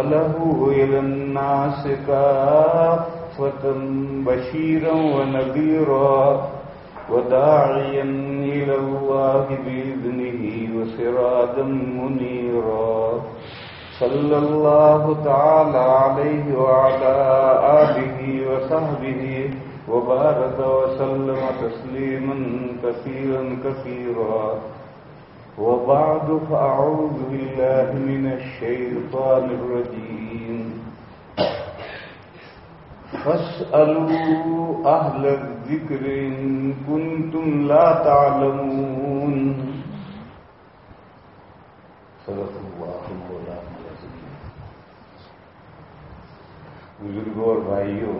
أرسله إلى الناس كافة بشيرا ونذيرا وداعيا إلى الله بإذنه وسرادا منيرا صلى الله تعالى عليه وعلى آله وصحبه وبارك وسلم تسليما كثيرا كثيرا وبعد فأعوذ بالله من الشيطان الرجيم. فاسألوا أهل الذكر إن كنتم لا تعلمون. صدق الله مولانا العظيم. بزرگوں اور بھائیوں،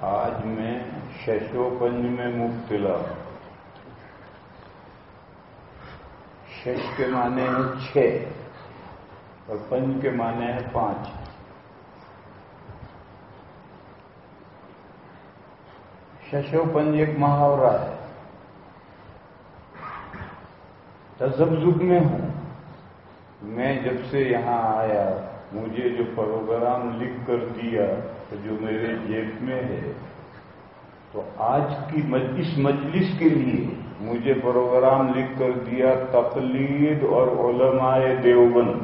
آج میں ششو پنج میں مبتلا ہوں۔ شش کے معنی ہے چھ اور پنج کے معنی ہے پانچ ششو پنج ایک محاورہ ہے۔ تذبذب میں ہوں۔ میں جب سے یہاں آیا، مجھے جو پروگرام لکھ کر دیا جو میرے جیب میں ہے، تو آج کی اس مجلس کے لیے مجھے پروگرام لکھ کر دیا تقلید اور علماء دیوبند۔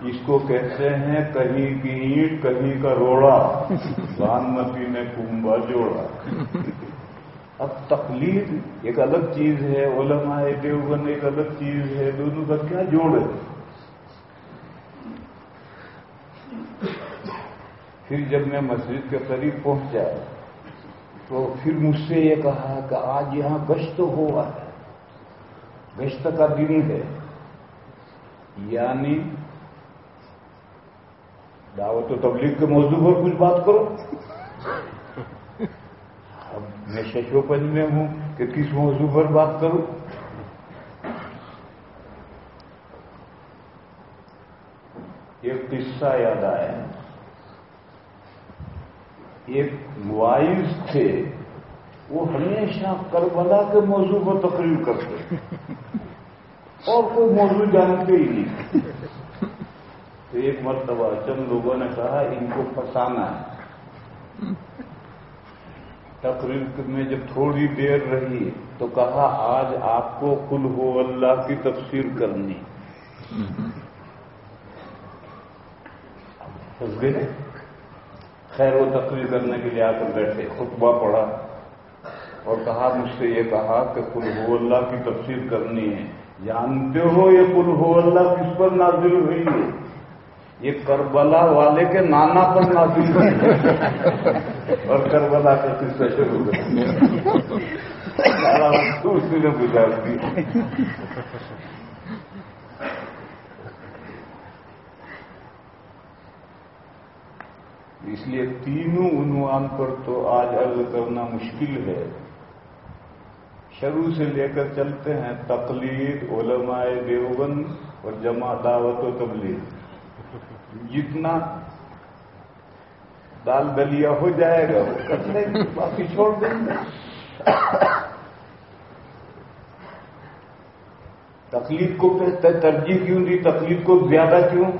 اس کو کہتے ہیں کہیں کی اینٹ، کہیں کا روڑا۔ بانمتی نے کنبا جوڑا۔ اب تقلید ایک الگ چیز ہے، علماء دیوبند ایک الگ چیز ہے، دونوں کا کیا جوڑ ہے؟ پھر جب میں مسجد کے قریب پہنچا تو پھر مجھ سے یہ کہا کہ آج یہاں گشت ہوا ہے۔ گشت کا دن ہے۔ یعنی دعوت و تبلیغ کے موضوع پر کچھ بات کرو۔ اب میں ششوپنج میں ہوں کہ کس موضوع پر بات کروں؟ ایک قصہ یاد آیا۔ ایک وائز تھے وہ ہمیشہ کربلا کے موضوع پر تقریر کرتے اور کوئی موضوع جانتے ہی نہیں۔ تو ایک مرتبہ چند لوگوں نے کہا ان کو پھنسانا ہے۔ تقریر میں جب تھوڑی دیر رہی تو کہا آج آپ کو کل ہو اللہ کی تفسیر کرنی۔ گئے خیر وہ تقریر کرنے کے لیے آ کر بیٹھے، خطبہ پڑا اور کہا، مجھ سے یہ کہا کہ کل ہو اللہ کی تفسیر کرنی ہے۔ جانتے ہو یہ کل ہو اللہ کس پر نازل ہوئی ہے؟ یہ کربلا والے کے نانا پر نازل ہوئی اور کربلا کا قصہ شروع کر سارا نے گزار دی اس لیے تینوں عنوان پر تو آج عرض کرنا مشکل ہے۔ شروع سے لے کر چلتے ہیں تقلید، علماء دیوبند اور جمع دعوت و تبلیغ۔ جتنا دال دلیا ہو جائے گا، وہ کر باقی چھوڑ دیں گے۔ تکلیف کو ترجیح کیوں دی؟ تکلیف کو زیادہ کیوں؟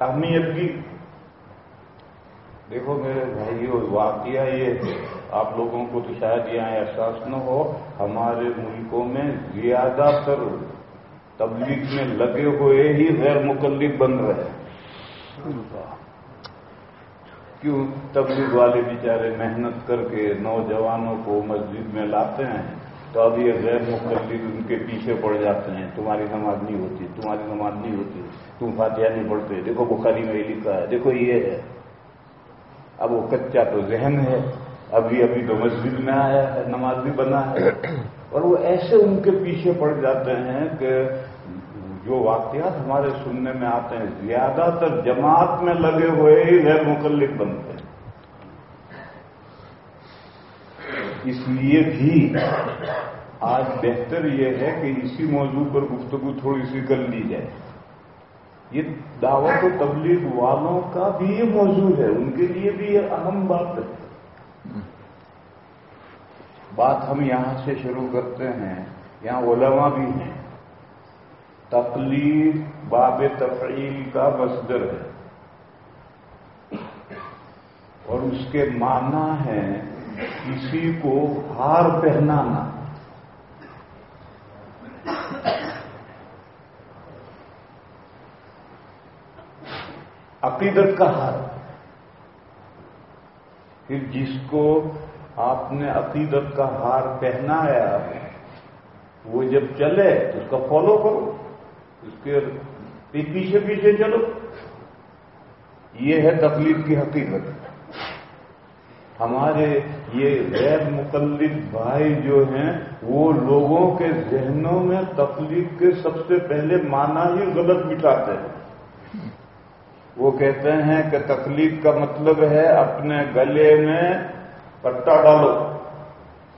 اہمیت کی۔ دیکھو میرے بھائیو، واقعہ یہ ہے، آپ لوگوں کو تو شاید یہاں احساس نہ ہو، ہمارے ملکوں میں زیادہ تر تبلیغ میں لگے ہوئے ہی غیر مقلد بن رہے ہیں۔ کیوں؟ تبلیغ والے بیچارے محنت کر کے نوجوانوں کو مسجد میں لاتے ہیں تو اب یہ غیر مقلد ان کے پیچھے پڑ جاتے ہیں۔ تمہاری نماز نہیں ہوتی، تمہاری نماز نہیں ہوتی، تم فاتحہ نہیں پڑھتے۔ دیکھو بخاری میں لکھا ہے، دیکھو یہ ہے۔ اب وہ کچا تو ذہن ہے، ابھی ابھی تو مسجد میں آیا ہے، نماز بھی بنا ہے۔ اور وہ ایسے ان کے پیچھے پڑ جاتے ہیں کہ جو واقعات ہمارے سننے میں آتے ہیں، زیادہ تر جماعت میں لگے ہوئے ہی غیر مقلد بنتے ہیں۔ اس لیے بھی آج بہتر یہ ہے کہ اسی موضوع پر گفتگو تھوڑی سی کر لی جائے۔ یہ دعوت و تبلیغ والوں کا بھی یہ موضوع ہے، ان کے لیے بھی یہ اہم بات ہے۔ بات ہم یہاں سے شروع کرتے ہیں، یہاں علماء بھی ہیں۔ تقلید باب تفعیل کا مصدر ہے۔ اور اس کے معنی ہے، کسی کو ہار پہنانا۔ عقیدت کا ہار پھر جس کو آپ نے عقیدت کا ہار پہنایا، وہ جب چلے تو اس کا فالو کرو، اس کے پیچھے پیچھے چلو۔ یہ ہے تکلیف کی حقیقت۔ ہمارے یہ غیر مقلد بھائی جو ہیں، وہ لوگوں کے ذہنوں میں تکلیف کے سب سے پہلے معنی ہی غلط بٹھاتے ہیں۔ وہ کہتے ہیں کہ تکلیف کا مطلب ہے اپنے گلے میں پٹا ڈالو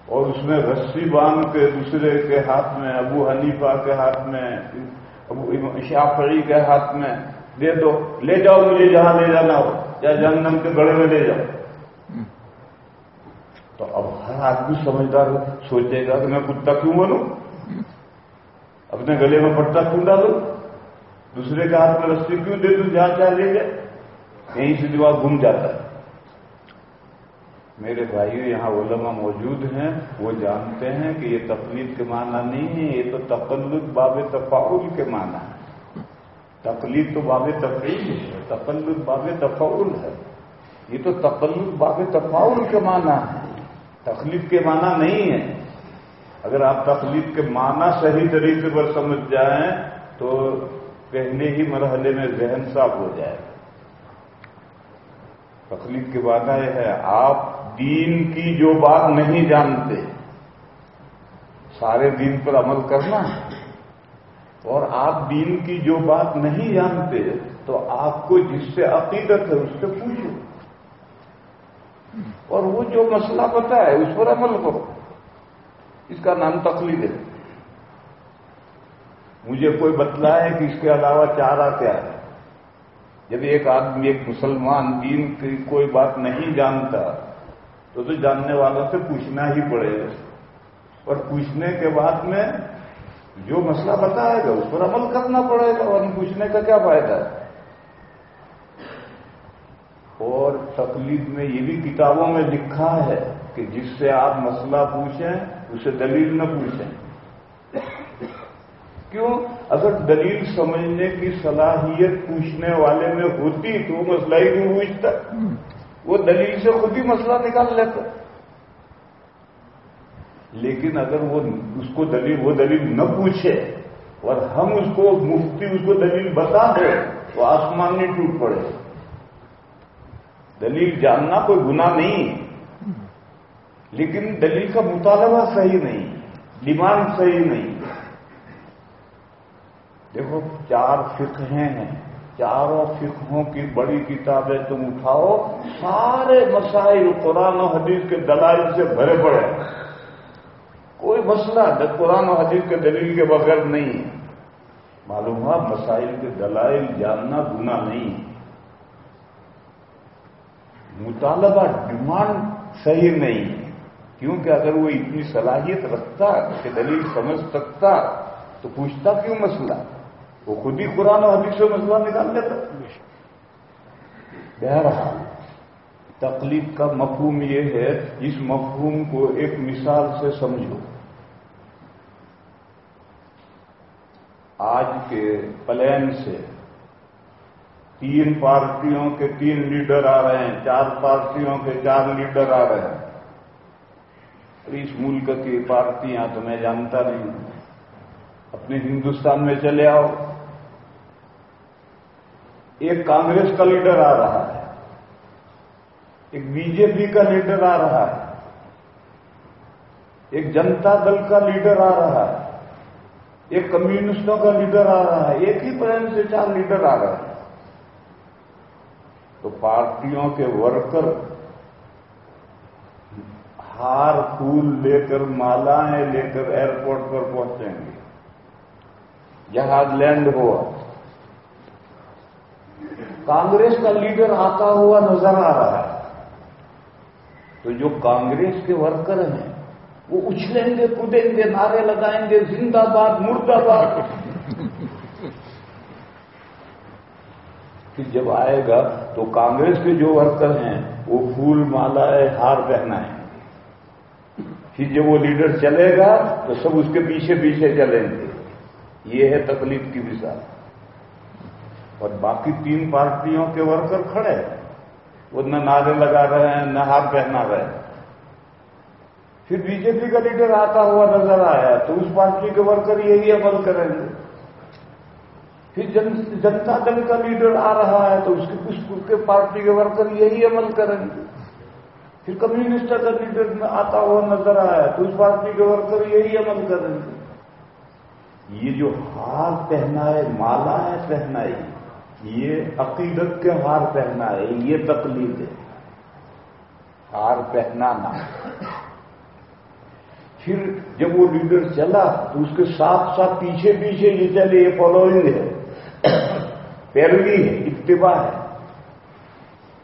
اور اس میں رسی باندھ کے دوسرے کے ہاتھ میں، ابو حنیفہ کے ہاتھ میں، ابو شافعی کے ہاتھ میں دے دو۔ لے جاؤ مجھے جہاں لے جانا ہو، یا جنگم کے گڑے میں لے جاؤ۔ تو اب ہر آدمی سمجھدار سوچے گا کہ میں کتا کیوں بنوں؟ اپنے گلے میں پٹا کیوں ڈالوں؟ دوسرے کے ہاتھ میں رسی کیوں دے دوں؟ جہاں چاہ لے جائے۔ یہیں سے جواب گھوم جاتا ہے۔ میرے بھائیو، یہاں علماء موجود ہیں، وہ جانتے ہیں کہ یہ تقلید کے معنی نہیں ہے، یہ تو تقلد باب تفاعل کے معنی ہے۔ تقلید تو باب تفریح ہے، تقلد باب تفاعل ہے۔ یہ تو تقلد باب تفاعل کے معنی ہے۔ تخلیق کے معنی نہیں ہے۔ اگر آپ تخلیق کے معنی صحیح طریقے پر سمجھ جائیں تو پہلے ہی مرحلے میں ذہن صاف ہو جائے۔ تخلیق کے معنی یہ ہے، آپ دین کی جو بات نہیں جانتے، سارے دین پر عمل کرنا ہے۔ اور آپ دین کی جو بات نہیں جانتے، تو آپ کو جس سے عقیدت ہے، اس سے پوچھو۔ اور وہ جو مسئلہ پتا ہے، اس پر عمل کرو۔ اس کا نام تقلید ہے۔ مجھے کوئی بتلا ہے کہ اس کے علاوہ چارہ کیا ہے جب ایک آدمی، ایک مسلمان دین کی کوئی بات نہیں جانتا، تو تو جاننے والوں سے پوچھنا ہی پڑے۔ گا اور پوچھنے کے بعد میں جو مسئلہ بتائے گا، اس پر عمل کرنا پڑے گا اور پوچھنے کا کیا فائدہ ہے؟ اور تقلید میں یہ بھی کتابوں میں لکھا ہے کہ جس سے آپ مسئلہ پوچھیں، اسے دلیل نہ پوچھیں۔ کیوں؟ اگر دلیل سمجھنے کی صلاحیت پوچھنے والے میں ہوتی تو وہ مسئلہ ہی کیوں پوچھتا؟ وہ دلیل سے خود ہی مسئلہ نکال لیتا۔ لیکن اگر وہ اس کو دلیل، وہ دلیل نہ پوچھے اور ہم اس کو، مفتی اس کو دلیل بتا دیں تو آسمان نہیں ٹوٹ پڑے۔ دلیل جاننا کوئی گناہ نہیں۔ لیکن دلیل کا مطالبہ صحیح نہیں ڈیمانڈ صحیح نہیں۔ دیکھو، چار فقہیں ہیں۔ چاروں فقہوں کی بڑی کتابیں تم اٹھاؤ، سارے مسائل قرآن و حدیث کے دلائل سے بھرے پڑے کوئی مسئلہ قرآن و حدیث کے دلیل کے بغیر نہیں معلوم ہوا مسائل کے دلائل جاننا گنا نہیں مطالبہ ڈیمانڈ صحیح نہیں کیونکہ اگر وہ اتنی صلاحیت رکھتا کہ دلیل سمجھ سکتا، تو پوچھتا کیوں مسئلہ؟ وہ خود ہی قرآن و حدیث سے مسئلہ نکال لیتا بہرحال تکلیف کا مفہوم یہ ہے، اس مفہوم کو ایک مثال سے سمجھو۔ آج کے پلین سے تین پارٹیوں کے تین لیڈر آ رہے ہیں، چار پارٹیوں کے چار لیڈر آ رہے ہیں۔ اس ملک کی پارٹیاں تو میں جانتا نہیں ہوں۔ اپنے ہندوستان میں چلے آؤ۔ ایک کانگریس کا لیڈر آ رہا ہے، ایک بی جے پی کا لیڈر آ رہا ہے، ایک جنتا دل کا لیڈر آ رہا ہے، ایک کمیونسٹوں کا لیڈر آ رہا ہے، ایک ہی پلین سے چار لیڈر آ رہے ہیں۔ تو پارٹیوں کے ورکر ہار پھول لے کر مالائیں لے کر ایئرپورٹ پر پہنچیں گے۔ جہاز لینڈ ہوا۔ کانگریس کا لیڈر آتا ہوا نظر آ رہا ہے۔ تو جو کانگریس کے ورکر ہیں، وہ اچھلیں گے، کودیں گے، نعرے لگائیں گے، زندہ باد، مردہ باد۔ پھر جب آئے گا، تو کانگریس کے جو ورکر ہیں، وہ پھول مالا ہے ہار پہنا ہے پھر جب وہ لیڈر چلے گا، تو سب اس کے پیچھے پیچھے چلیں گے۔ یہ ہے تکلیف کی مثال۔ اور باقی تین پارٹیوں کے ورکر کھڑے وہ نہ نعرے لگا رہے ہیں، نہ ہاتھ پہنا رہے ہیں۔ پھر بی جے پی کا لیڈر آتا ہوا نظر آیا، تو اس پارٹی کے ورکر یہی عمل کریں گے۔ پھر جنتا دل کا لیڈر آ رہا ہے، تو اس کے کچھ کے پارٹی کے ورکر یہی عمل کریں گے۔ پھر کمیونسٹ کا لیڈر آتا ہوا نظر آیا، تو اس پارٹی کے ورکر یہی عمل کریں گے۔ یہ جو ہار پہنا ہے مالا ہے پہنا یہ عقیدت کے ہار پہنا ہے، یہ تقلید ہے۔ ہار پہنانا۔ پھر جب وہ لیڈر چلا تو اس کے ساتھ ساتھ پیچھے پیچھے یہ چلے، یہ فالوئنگ ہے۔ پیروی ہے، اتباع ہے۔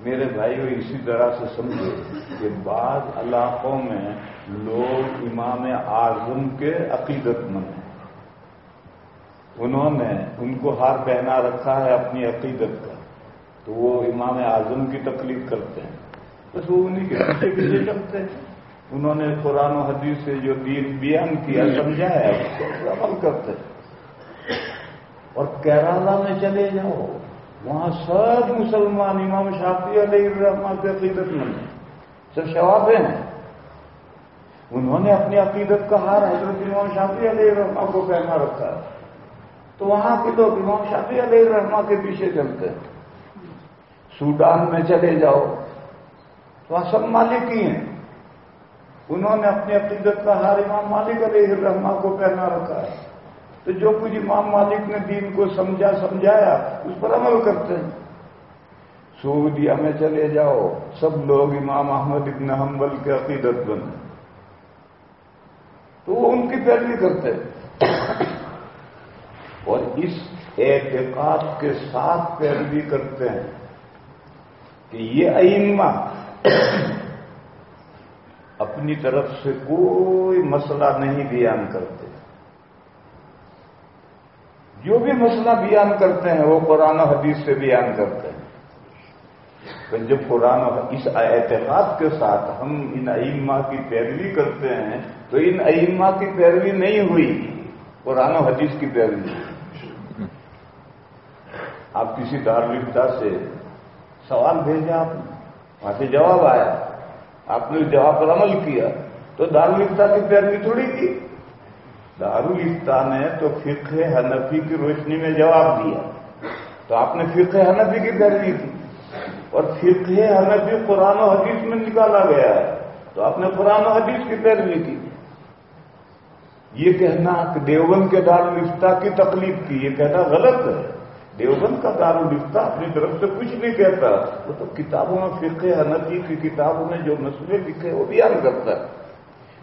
میرے بھائی اسی طرح سے سمجھے کہ بعض علاقوں میں لوگ امام اعظم کے عقیدت مند ہیں۔ انہوں نے ان کو ہار پہنا رکھا ہے اپنی عقیدت کا۔ تو وہ امام اعظم کی تکلیف کرتے ہیں۔ بس وہ انہیں کے پیچھے پیچھے چلتے ہیں۔ انہوں نے قرآن و حدیث سے جو دین بیان کیا، سمجھایا، اس کو عمل کرتے ہیں۔ اور کیرالا میں چلے جاؤ، وہاں سب مسلمان امام شافی علیہ الرحمان کی عقیدت میں سب شوابے ہیں۔ انہوں نے اپنی عقیدت کا ہار حضرت امام شافی علیہ الرحمان کو پہنا رکھا ہے۔ تو وہاں کے لوگ امام شافی علیہ رحما کے پیچھے چلتے ہیں۔ سوڈان میں چلے جاؤ۔ تو وہاں سب مالک ہی ہیں۔ انہوں نے اپنی عقیدت کا ہر امام مالک علیہ الرحما کو پہنا رکھا ہے۔ تو جو کچھ امام مالک نے دین کو سمجھا، سمجھایا، اس پر عمل کرتے ہیں۔ سعودیہ میں چلے جاؤ۔ سب لوگ امام احمد ابن حنبل کے عقیدت بنے تو وہ ان کی پیروی کرتے ہیں۔ اور اس اعتقاد کے ساتھ پیروی کرتے ہیں کہ یہ ائمہ اپنی طرف سے کوئی مسئلہ نہیں بیان کرتے۔ جو بھی مسئلہ بیان کرتے ہیں، وہ قرآن و حدیث سے بیان کرتے ہیں۔ تو جب قرآن و اس اعتقاد کے ساتھ ہم ان ائمہ کی پیروی کرتے ہیں، تو ان ائمہ کی پیروی نہیں ہوئی۔ قرآن و حدیث کی پیروی۔ ہوئی آپ کسی دارالفتہ سے سوال بھیجا آپ نے، وہاں سے جواب آیا۔ آپ نے جواب پر عمل کیا۔ تو دارالفتہ کی پیروی تھوڑی کی۔ دارالفتہ نے تو فقہ حنفی کی روشنی میں جواب دیا۔ تو آپ نے فقہ حنفی کی پیروی کی۔ اور فقہ حنفی قرآن و حدیث میں نکالا گیا ہے۔ تو آپ نے قرآن و حدیث کی پیروی کی۔ یہ کہنا کہ دیوبند کے دارالفتہ کی تکلیف کی، یہ کہنا غلط ہے۔ دیوبند کا دار لکھتا، اپنی طرف سے کچھ نہیں کہتا۔ وہ تو کتابوں میں فرقے حنفی کی کتابوں میں جو مسئلے لکھے وہ بیان کرتا ہے۔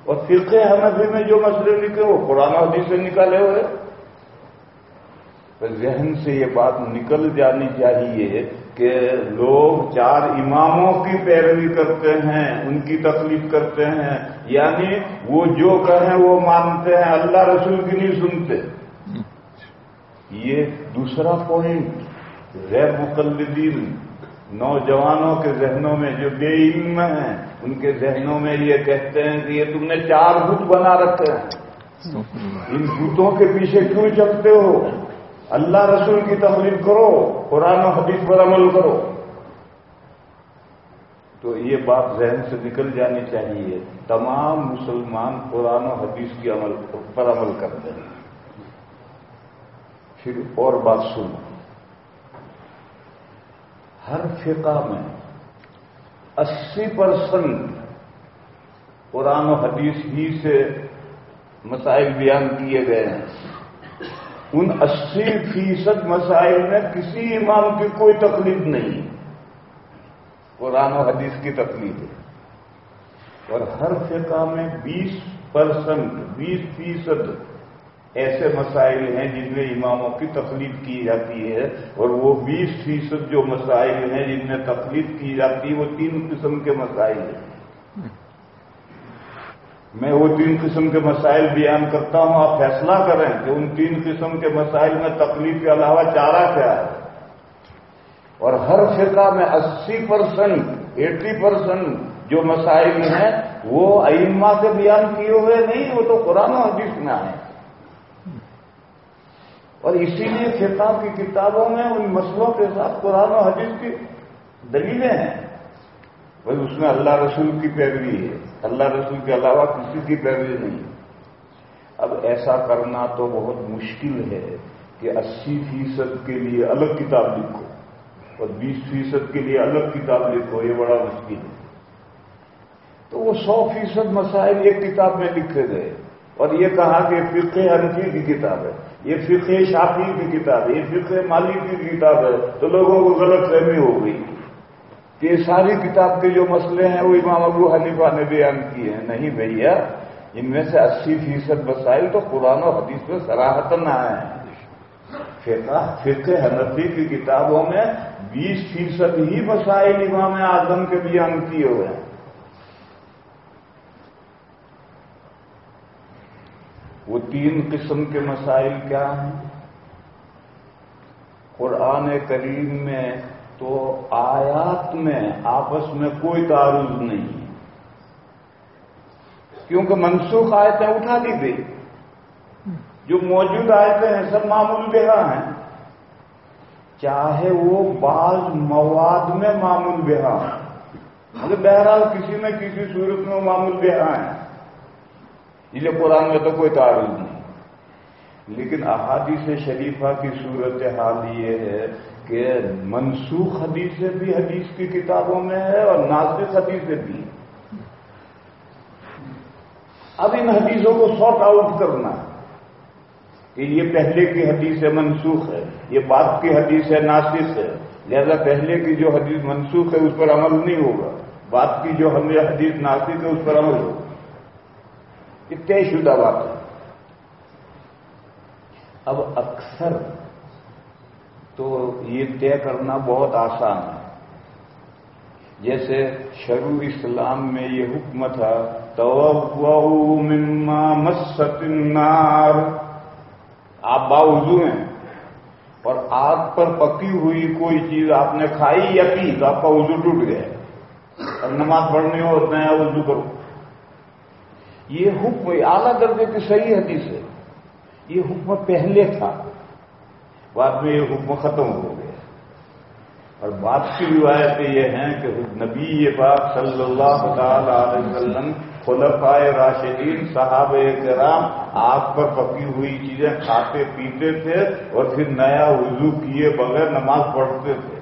اور فرقے حنفی میں جو مسئلے لکھے وہ قرآن حدیث سے نکالے ہوئے۔ ذہن سے یہ بات نکل جانی چاہیے کہ لوگ چار اماموں کی پیروی کرتے ہیں، ان کی تکلیف کرتے ہیں۔ یعنی وہ جو کہیں وہ مانتے ہیں، اللہ رسول کی نہیں سنتے۔ یہ دوسرا پوائنٹ غیر مقلدین، نوجوانوں کے ذہنوں میں جو بے علم ہیں، ان کے ذہنوں میں یہ کہتے ہیں کہ یہ تم نے چار بت بنا رکھے ہیں۔ ان بتوں کے پیچھے کیوں چلتے ہو؟ اللہ رسول کی تخلیق کرو، قرآن و حدیث پر عمل کرو۔ تو یہ بات ذہن سے نکل جانی چاہیے۔ تمام مسلمان قرآن و حدیث کی عمل پر عمل کرتے ہیں۔ پھر اور بات سن۔ ہر فقہ میں اسی پرسنٹ قرآن و حدیث ہی سے مسائل بیان کیے گئے ہیں۔ ان اسی فیصد مسائل میں کسی امام کی کوئی تکلیف نہیں۔ قرآن و حدیث کی تکلیف۔ ہے اور ہر فقہ میں بیس پرسنٹ بیس فیصد ایسے مسائل ہیں جن میں اماموں کی تکلیف کی جاتی ہے اور وہ بیس فیصد جو مسائل ہیں جن میں تکلیف کی جاتی ہے، وہ تین قسم کے مسائل ہیں۔ میں وہ تین قسم کے مسائل بیان کرتا ہوں، آپ فیصلہ کریں کہ ان تین قسم کے مسائل میں تکلیف کے علاوہ چارہ کیا ہے۔ اور ہر فرقہ میں اسی پرسنٹ ایٹی پرسنٹ جو مسائل ہیں، وہ ائمہ سے بیان کیے ہوئے نہیں، وہ تو قرآن و حدیث میں آئے۔ اور اسی لیے فرقہ کی کتابوں میں ان مسئلوں کے ساتھ قرآن و حدیث کی دلیلیں ہیں۔ بھائی، اس میں اللہ رسول کی پیروی ہے۔ اللہ رسول کے علاوہ کسی کی پیروی نہیں۔ اب ایسا کرنا تو بہت مشکل ہے کہ اسی فیصد کے لیے الگ کتاب لکھو اور بیس فیصد کے لیے الگ کتاب لکھو، یہ بڑا مشکل ہے۔ تو وہ سو فیصد مسائل ایک کتاب میں لکھے گئے اور یہ کہا کہ فقہ انفی کی کتاب ہے۔ یہ فقہ شافی کی کتاب ہے، یہ فقہ مالی کی کتاب ہے، تو لوگوں کو غلط فہمی ہو گئی۔ کہ یہ ساری کتاب کے جو مسئلے ہیں، وہ امام ابو حنیفہ نے بیان کیے ہیں۔ نہیں بھیا، ان میں سے اسی فیصد مسائل تو قرآن و حدیث میں سراہتن آئے ہیں۔ فقہ فقہ حنفی کی کتابوں میں بیس فیصد ہی مسائل امام اعظم کے بیان کیے ہوئے ہیں۔ وہ تین قسم کے مسائل کیا ہیں؟ قرآن کریم میں تو آیات میں آپس میں کوئی تعارض نہیں کیونکہ منسوخ آیتیں اٹھا دی گئی۔ جو موجود آیتیں ہیں سب معمول بہا ہیں۔ چاہے وہ بعض مواد میں معمول بہا مگر بہرحال کسی نہ کسی صورت میں معمول بہا ہیں۔ اس لیے قرآن میں تو کوئی تعارف نہیں۔ لیکن احادیث شریفہ کی صورت حال یہ ہے کہ منسوخ حدیثیں بھی حدیث کی کتابوں میں ہے اور ناسک حدیثیں بھی۔ اب ان حدیثوں کو سارٹ آؤٹ کرنا۔ ہے کہ یہ پہلے کی حدیث منسوخ ہے، یہ بعد کی حدیث ہے ناسک ہے۔ لہذا پہلے کی جو حدیث منسوخ ہے، اس پر عمل نہیں ہوگا۔ بعد کی جو ہمیں حدیث ناسک ہے، اس پر عمل ہوگا۔ یہ طے شدہ بات ہے۔ اب اکثر تو یہ طے کرنا بہت آسان ہے۔ جیسے شروع اسلام میں یہ حکم تھا تو مما مست النار۔ آپ باوضو ہیں۔ اور آگ پر پکی ہوئی کوئی چیز آپ نے کھائی یا پی تو آپ کا وضو ٹوٹ گیا۔ اور نماز پڑھنی ہو نیا وضو کرو۔ یہ حکم اعلیٰ درجے کی صحیح حدیث ہے۔ یہ حکم پہلے تھا۔ بعد میں یہ حکم ختم ہو گیا۔ اور بات کی روایتیں یہ ہیں کہ نبی یہ صلی اللہ تعالی علیہ وسلم، خلفائے راشدین، صحابہ کرام آگ پر پکی ہوئی چیزیں کھاتے پیتے تھے اور پھر نیا وضو کیے بغیر نماز پڑھتے تھے۔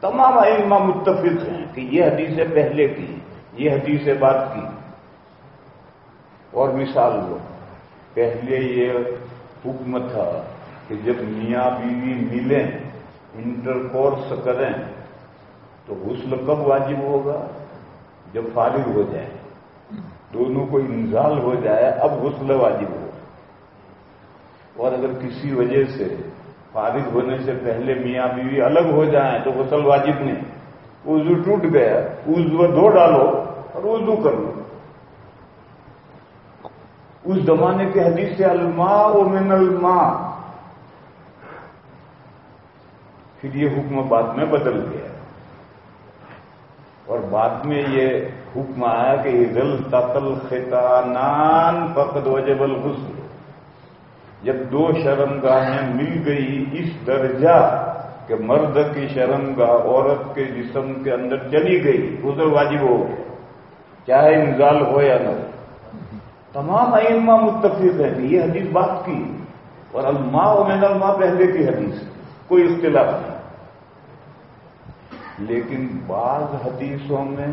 تمام علما متفق ہیں کہ یہ حدیث پہلے کی، یہ حدیث بات کی۔ اور مثال لو پہلے یہ حکم تھا کہ جب میاں بیوی ملیں انٹر کورس کریں، تو غسل کب واجب ہوگا؟ جب فارغ ہو جائیں۔ دونوں کو انزال ہو جائے، اب غسل واجب ہو۔ اور اگر کسی وجہ سے فارغ ہونے سے پہلے میاں بیوی الگ ہو جائیں، تو غسل واجب نہیں۔ وضو ٹوٹ گیا، وضو دھو ڈالو اور وضو کر لو۔ اس زمانے کے حدیث سے الماء و من الماء۔ پھر یہ حکم بعد میں بدل گیا۔ اور بعد میں یہ حکم آیا کہ عزل تقل خطانان فقد وجب الغسل۔ جب دو شرم گاہیں مل گئی اس درجہ کہ مرد کی شرم کا عورت کے جسم کے اندر چلی گئی ادھر واجب ہو گیا۔ چاہے انزال ہو یا نہ ہو۔ تمام ائمہ متفق ہیں یہ حدیث بات کی اور الماء و من الماء پہلے کی حدیث کوئی اختلاف نہیں۔ لیکن بعض حدیثوں میں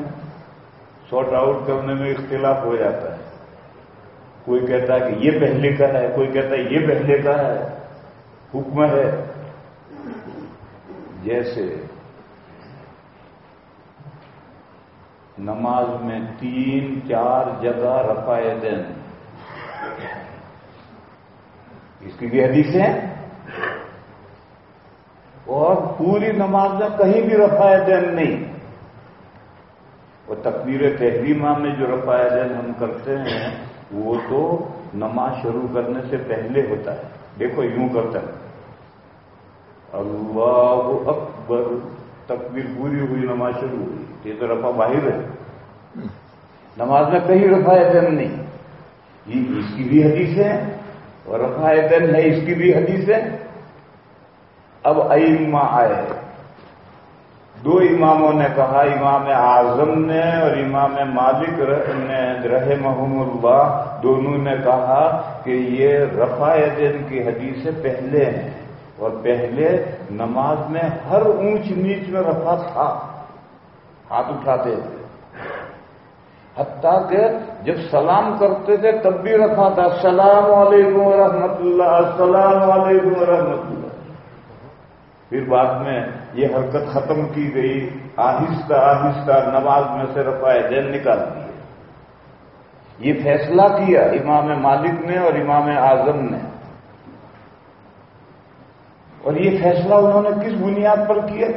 سارٹ آؤٹ کرنے میں اختلاف ہو جاتا ہے۔ کوئی کہتا ہے کہ یہ پہلے کا ہے، کوئی کہتا ہے یہ پہلے کا ہے، حکم ہے۔ جیسے نماز میں تین چار جگہ رفا دین۔ اس کی بھی حدیث ہے اور پوری نماز میں کہیں بھی رفا دین نہیں۔ اور تقبیر تحریمہ میں جو رفا دین ہم کرتے ہیں، وہ تو نماز شروع کرنے سے پہلے ہوتا ہے۔ دیکھو یوں کرتا ہے۔ اللہ اکبر۔ تکبیر پوری ہوئی، نماز شروع ہوئی۔ یہ تو رفا باہر ہے۔ نماز میں کہیں رفا دن نہیں۔ یہ اس کی بھی حدیث ہے اور رفا دن ہے، اس کی بھی حدیث ہے۔ اب ائمہ آئے دو اماموں نے کہا، امام اعظم نے اور امام مالک نے رہ محمد اللہ دونوں نے کہا کہ یہ رفا دن کی حدیث پہلے ہیں۔ اور پہلے نماز میں ہر اونچ نیچ میں رفا تھا۔ ہاتھ اٹھاتے تھے۔ حتیٰ کہ جب سلام کرتے تھے تب بھی رکھا تھا۔ السلام علیکم ورحمۃ اللہ السلام علیکم ورحمۃ اللہ۔ پھر بعد میں یہ حرکت ختم کی گئی۔ آہستہ آہستہ نماز میں سے رفا دین نکال دیے۔ یہ فیصلہ کیا امام مالک نے اور امام اعظم نے۔ اور یہ فیصلہ انہوں نے کس بنیاد پر کیا؟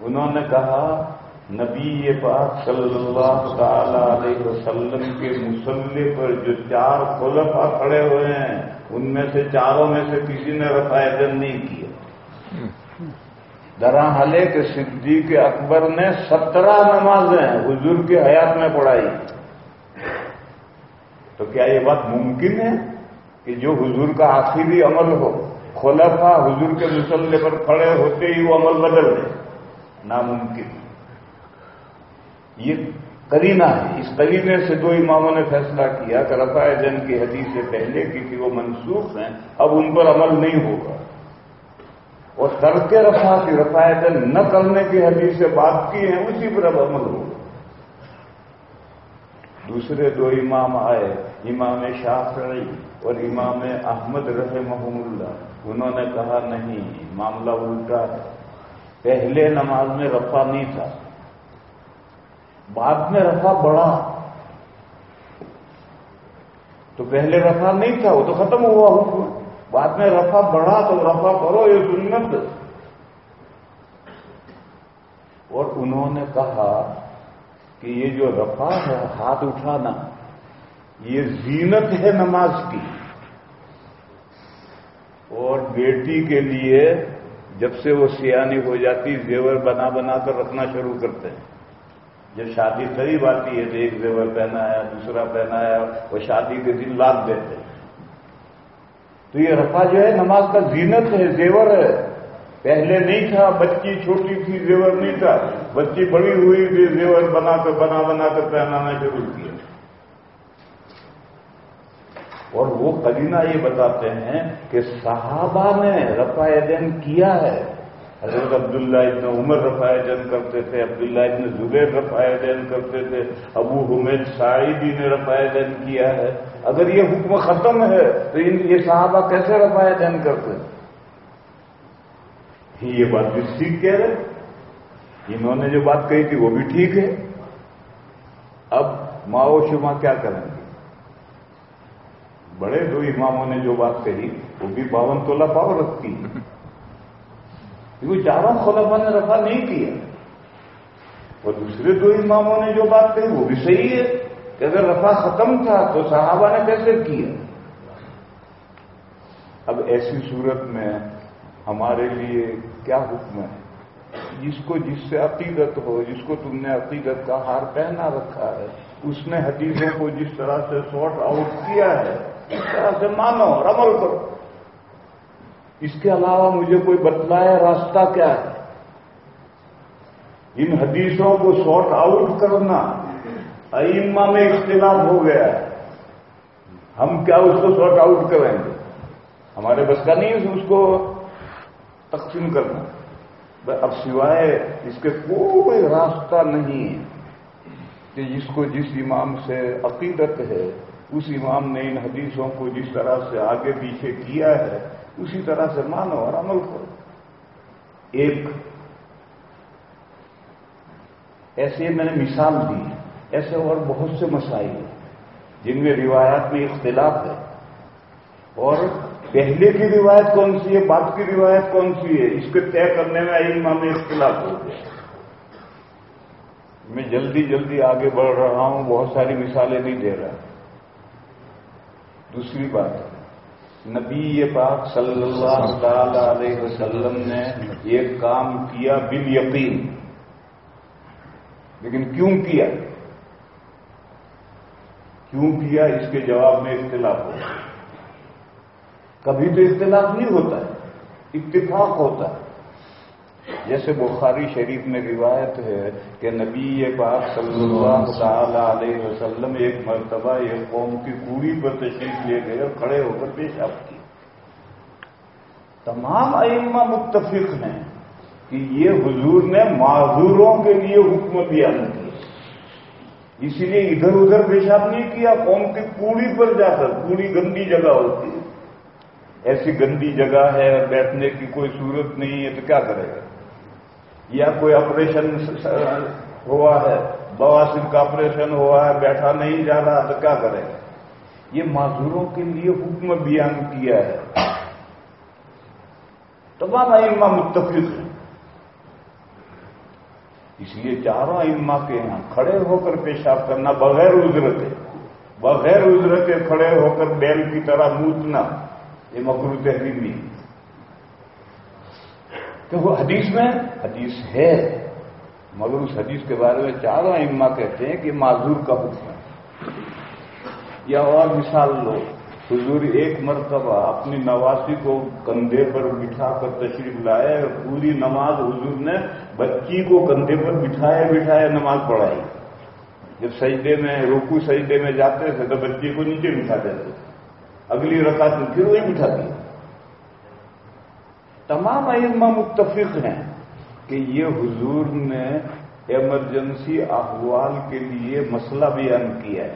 انہوں نے کہا، نبی پاک صلی اللہ تعالی علیہ وسلم کے مسلح پر جو چار خلفا کھڑے ہوئے ہیں، ان میں سے چاروں میں سے کسی نے رفایت نہیں کیا۔ درا حلے کے صدیق اکبر نے سترہ نمازیں حضور کے حیات میں پڑھائی۔ تو کیا یہ بات ممکن ہے کہ جو حضور کا آخری عمل ہو؟ خلفا حضور کے مسلح پر کھڑے ہوتے ہی وہ عمل بدل دے ناممکن۔ یہ کرینہ ہے۔ اس کرینے سے دو اماموں نے فیصلہ کیا کہ رفا جن کی حدیث سے پہلے کی تھی وہ منسوخ ہیں، اب ان پر عمل نہیں ہوگا۔ اور ترک رفا کی رفایت نہ کرنے کی حدیث سے بات کی ہیں، اسی پر اب عمل ہوگا۔ دوسرے دو امام آئے، امام شافعی اور امام احمد رحمہ اللہ۔ انہوں نے کہا، نہیں، معاملہ الٹا ہے۔ پہلے نماز میں رفا نہیں تھا۔ بعد میں رفا بڑا۔ تو پہلے رفا نہیں تھا، وہ تو ختم ہوا حکم۔ بعد میں رفا بڑھا تو رفا کرو، یہ سنت۔ اور انہوں نے کہا کہ یہ جو رفا ہے، ہاتھ اٹھانا، یہ زینت ہے نماز کی۔ اور بیٹی کے لیے جب سے وہ سیانی ہو جاتی، زیور بنا بنا کر رکھنا شروع کرتے ہیں۔ جب شادی قریب آتی ہے تو ایک زیور پہنایا، دوسرا پہنایا، وہ شادی کے دن لاد دیتے ہیں۔ تو یہ رفا جو ہے، نماز کا زینت ہے، زیور ہے۔ پہلے نہیں تھا، بچی چھوٹی تھی، زیور نہیں تھا۔ بچی بڑی ہوئی تھی زیور بنا کر، بنا بنا کر پہنانا شروع کیا۔ اور وہ کلینہ یہ بتاتے ہیں کہ صحابہ نے رفا دین کیا ہے۔ حضرت عبداللہ ابن عمر رفا دین کرتے تھے، عبداللہ ابن زبیر رفا دین کرتے تھے، ابو حمید سعیدی نے رفا دین کیا ہے۔ اگر یہ حکم ختم ہے تو ان یہ صحابہ کیسے رفا دین کرتے؟ یہ بات بھی ٹھیک کہہ رہے انہوں نے جو بات کہی تھی وہ بھی ٹھیک ہے۔ اب ماؤ شما کیا کریں؟ بڑے دو اماموں نے جو بات کہی، وہ بھی باون تولہ پاؤ رکھتی۔ کیونکہ چاروں خلفا نے رفا نہیں کیا۔ اور دوسرے دو اماموں نے جو بات کہی، وہ بھی صحیح ہے کہ اگر رفا ختم تھا تو صحابہ نے کیسے کیا۔ اب ایسی صورت میں ہمارے لیے کیا حکم ہے؟ جس کو جس سے عقیدت ہو، جس کو تم نے عقیدت کا ہار پہنا رکھا ہے، اس نے حدیثوں کو جس طرح سے سارٹ آؤٹ کیا ہے اس طرح سے مانو اور عمل کرو۔ اس کے علاوہ مجھے کوئی بتلایا راستہ کیا ہے؟ ان حدیثوں کو سارٹ آؤٹ کرنا ائمہ میں اختلاف ہو گیا ہے۔ ہم کیا اس کو سارٹ آؤٹ کریں گے؟ ہمارے بس کا نہیں، اس کو تقسیم کرنا۔ اب سوائے اس کے کوئی راستہ نہیں ہے کہ جس کو جس امام سے عقیدت ہے اس امام نے ان حدیثوں کو جس طرح سے آگے پیچھے کیا ہے، اسی طرح سے مانو اور عمل کرو۔ ایک، ایسے میں نے مثال دی ایسے اور بہت سے مسائل ہیں جن میں روایات میں اختلاف ہے۔ اور پہلے کی روایت کون سی ہے، بعد کی روایت کون سی ہے، اس کو طے کرنے میں علما میں اختلاف ہو گیا۔ میں جلدی جلدی آگے بڑھ رہا ہوں، بہت ساری مثالیں نہیں دے رہا۔ دوسری بات، نبی پاک صلی اللہ تعالی علیہ وسلم نے ایک کام کیا بال یقین لیکن کیوں کیا؟ کیوں کیا؟ اس کے جواب میں اختلاف ہو کبھی تو اختلاف نہیں ہوتا ہے، اتفاق ہوتا ہے۔ جیسے بخاری شریف میں روایت ہے کہ نبی پاک صلی اللہ تعالی علیہ وسلم ایک مرتبہ ایک قوم کی کوڑی پر تشریف لے گئے اور کھڑے ہو کر پیشاب کی۔ تمام ائمہ متفق ہیں کہ یہ حضور نے معذوروں کے لیے حکم بیان کیا اس لیے ادھر ادھر پیشاب نہیں کیا، قوم کی کوڑی پر جا کر، کوڑی گندی جگہ ہوتی۔ ہے ایسی گندی جگہ ہے، بیٹھنے کی کوئی صورت نہیں ہے تو کیا کرے گا؟ یا کوئی آپریشن ہوا ہے بواسر کا آپریشن ہوا ہے، بیٹھا نہیں جا رہا تو کیا کرے۔ یہ معذوروں کے لیے حکم بیان کیا ہے۔ تمام ائمہ متفق ہیں۔ اس لیے چاروں ائمہ کے یہاں کھڑے ہو کر پیشاب کرنا بغیر اجرت بغیر اجرت کھڑے ہو کر بیل کی طرح موتنا، یہ مکرو تحریمی۔ کہ وہ حدیث میں حدیث ہے۔ مگر اس حدیث کے بارے میں چاروں اما کہتے ہیں کہ معذور کا حکم ہے۔ یا اور مثال لو۔ حضور ایک مرتبہ اپنی نواسی کو کندھے پر بٹھا کر تشریف لائے اور پوری نماز حضور نے بچی کو کندھے پر بٹھائے بٹھائے نماز پڑھائی۔ جب سجدے میں روکو سجدے میں جاتے تھے تو بچی کو نیچے بٹھاتے تھے اگلی رکعت پھر وہی بٹھا دیا تمام ائمہ متفق ہیں کہ یہ حضور نے ایمرجنسی احوال کے لیے مسئلہ بیان کیا ہے۔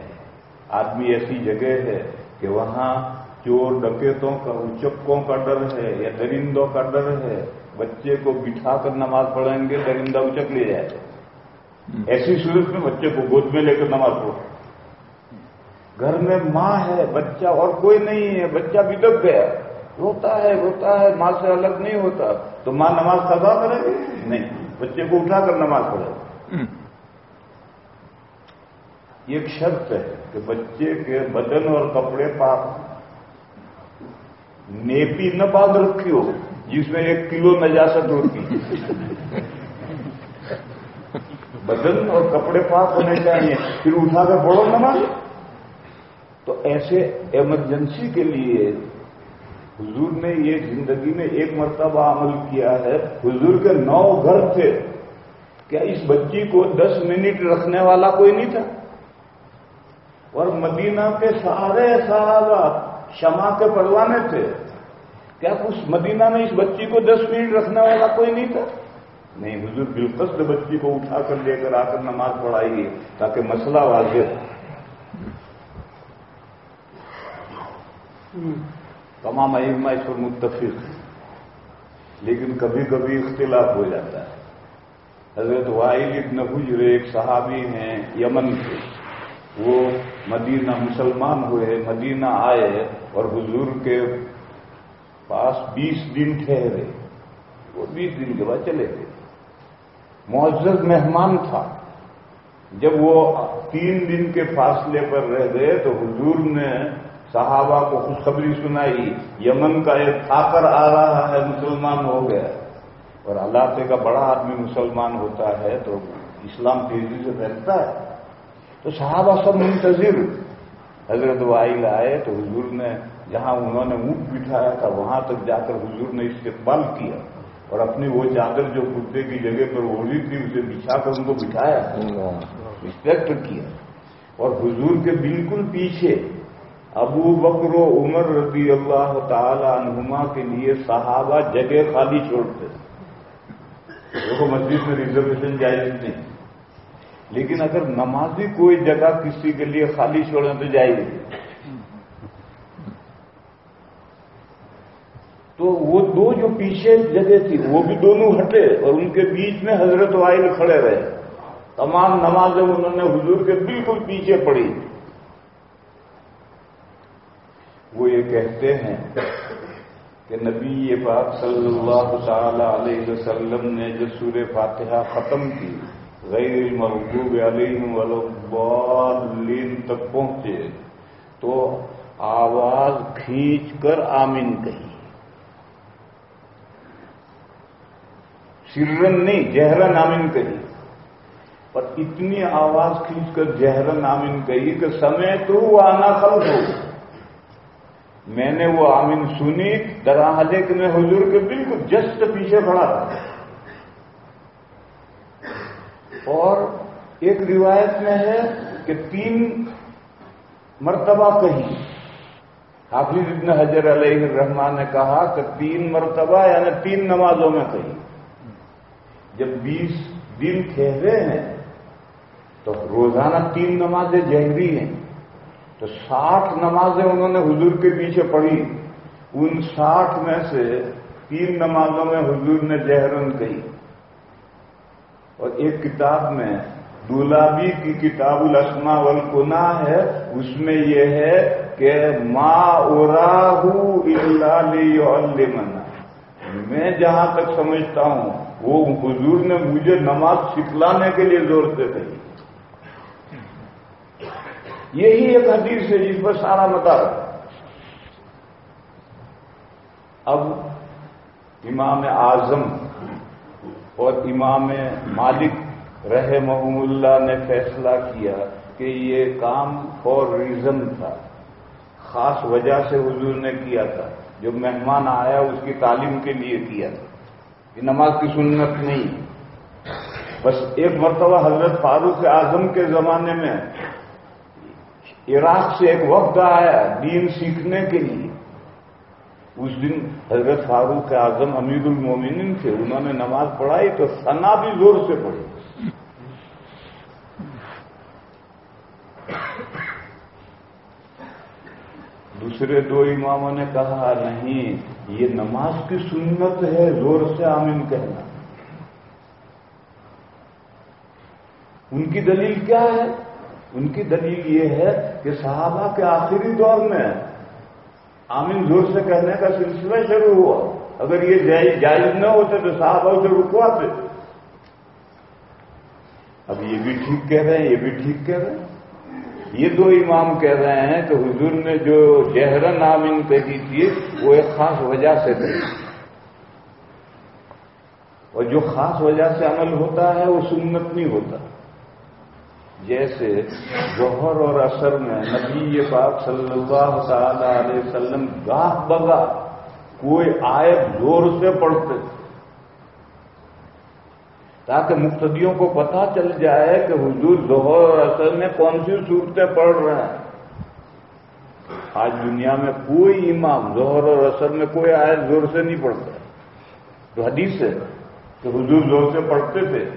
آدمی ایسی جگہ ہے کہ وہاں چور ڈکیتوں کا، اچکوں کا ڈر ہے یا درندوں کا ڈر ہے۔ بچے کو بٹھا کر نماز پڑھیں گے، درندہ اچک لے جائے۔ ایسی صورت میں بچے کو گود میں لے کر نماز پڑھو۔ گھر میں ماں ہے، بچہ اور کوئی نہیں ہے، بچہ بدک گیا۔ روتا ہے روتا ہے ماں سے الگ نہیں ہوتا۔ تو ماں نماز قضا کرے گی؟ نہیں۔ بچے کو اٹھا کر نماز پڑھے۔ یہ ایک شرط ہے کہ بچے کے بدن اور کپڑے پاک نیپی نہ باندھ رکھی ہو جس میں ایک کلو نجاست ہوتی۔ بدن اور کپڑے پاک ہونے چاہیے پھر اٹھا کر پڑھو نماز۔ تو ایسے ایمرجنسی کے لیے حضور نے یہ زندگی میں ایک مرتبہ عمل کیا ہے۔ حضور کے نو گھر تھے۔ کیا اس بچی کو دس منٹ رکھنے والا کوئی نہیں تھا؟ اور مدینہ کے سارے صحابہ شمع کے پروانے تھے۔ کیا اس مدینہ میں اس بچی کو دس منٹ رکھنے والا کوئی نہیں تھا؟ نہیں، حضور بالکل بچی کو اٹھا کر لے کر آ کر نماز پڑھائی تاکہ مسئلہ واضح تمام ائمہ اس پر متفق ہیں۔ لیکن کبھی کبھی اختلاف ہو جاتا ہے۔ حضرت وائل ابن حجر ایک صحابی ہیں یمن کے۔ وہ مدینہ مسلمان ہوئے، مدینہ آئے اور حضور کے پاس بیس دن ٹھہرے۔ وہ بیس دن کے بعد چلے گئے۔ معزز مہمان تھا۔ جب وہ تین دن کے فاصلے پر رہ گئے تو حضور نے صحابہ کو خوشخبری سنائی یمن کا ایک آکر آ رہا ہے مسلمان ہو گیا۔ اور علاقے کا بڑا آدمی مسلمان ہوتا ہے تو اسلام تیزی سے پھیلتا ہے۔ تو صحابہ سب منتظر۔ حضرت وائل آئے تو حضور نے جہاں انہوں نے اونٹ بٹھایا تھا وہاں تک جا کر حضور نے استقبال کیا۔ اور اپنی وہ چادر جو کتے کی جگہ پر اوڑی تھی اسے بچھا کر ان کو بٹھایا۔ رسپیکٹ کیا۔ اور حضور کے بالکل پیچھے ابو بکر و عمر رضی اللہ تعالی عنہما کے لیے صحابہ جگہ خالی چھوڑتے دیکھو مسجد میں ریزرویشن جائز نہیں۔ لیکن اگر نمازی کوئی جگہ کسی کے لیے خالی چھوڑیں تو جائز تو وہ دو جو پیچھے جگہ تھی، وہ بھی دونوں ہٹے اور ان کے بیچ میں حضرت وائل کھڑے رہے۔ تمام نمازیں انہوں نے حضور کے بالکل پیچھے پڑی وہ یہ کہتے ہیں کہ نبی پاک صلی اللہ تعالی علیہ وسلم نے جو سور فاتحہ ختم کی، غیر محبوب علیہ والین تک پہنچے، تو آواز کھینچ کر آمین کہی۔ سرن نہیں، جہرن آمین کہی۔ پر اتنی آواز کھینچ کر جہرن آمین کہی کہ سمے تو آنا خلق ہو۔ میں نے وہ آمین سنی دراہدے کہ میں حضور کے بالکل جسٹ پیچھے کھڑا تھا۔ اور ایک روایت میں ہے کہ تین مرتبہ کہیں۔ حافظ ابن حجر علیہ الرحمان نے کہا کہ تین مرتبہ یعنی تین نمازوں میں کہیں۔ جب بیس دن ٹھہرے ہیں تو روزانہ تین نمازیں جہری ہیں۔ تو ساٹھ نمازیں انہوں نے حضور کے پیچھے پڑھی۔ ان ساٹھ میں سے تین نمازوں میں حضور نے جہرن کہی۔ اور ایک کتاب میں دولابی کی کتاب الاسما والکنا ہے، اس میں یہ ہے کہ ما اوراہ منا میں جہاں تک سمجھتا ہوں، وہ حضور نے مجھے نماز سکھلانے کے لیے زور سے کہی۔ یہی ایک حدیث ہے جس پر سارا متا اب امام اعظم اور امام مالک رہ اللہ نے فیصلہ کیا کہ یہ کام فور ریزن تھا۔ خاص وجہ سے حضور نے کیا تھا۔ جو مہمان آیا اس کی تعلیم کے لیے کیا تھا۔ یہ نماز کی سنت نہیں۔ بس ایک مرتبہ حضرت فاروق اعظم کے زمانے میں عراق سے ایک وقت آیا دین سیکھنے کے لیے۔ اس دن حضرت فاروق اعظم امیر المومنین تھے، انہوں نے نماز پڑھائی تو سنا بھی زور سے پڑھی۔ دوسرے دو اماموں نے کہا، نہیں، یہ نماز کی سنت ہے، زور سے آمین کہنا۔ ان کی دلیل کیا ہے؟ ان کی دلیل یہ ہے کہ صحابہ کے آخری دور میں آمین زور سے کہنے کا سلسلہ شروع ہوا۔ اگر یہ جائز نہ ہوتے تو صحابہ اسے رکواتے اب یہ بھی ٹھیک کہہ رہے ہیں، یہ بھی ٹھیک کہہ رہے ہیں۔ یہ دو امام کہہ رہے ہیں کہ حضور نے جو جہرن آمین کہی تھی، وہ ایک خاص وجہ سے کہی اور جو خاص وجہ سے عمل ہوتا ہے، وہ سنت نہیں ہوتا۔ جیسے جوہر اور اثر میں نبی پاک صلی اللہ تعالی علیہ وسلم گاہ بگا کوئی آیت زور سے پڑھتے تھے۔ تاکہ مقتدیوں کو پتہ چل جائے کہ حضور ظہر اور اثر میں کون سی صورتیں پڑھ رہے ہیں۔ آج دنیا میں کوئی امام ظہر اور اثر میں کوئی آیت زور سے نہیں پڑھتا۔ تو حدیث ہے کہ حضور زور سے پڑھتے تھے،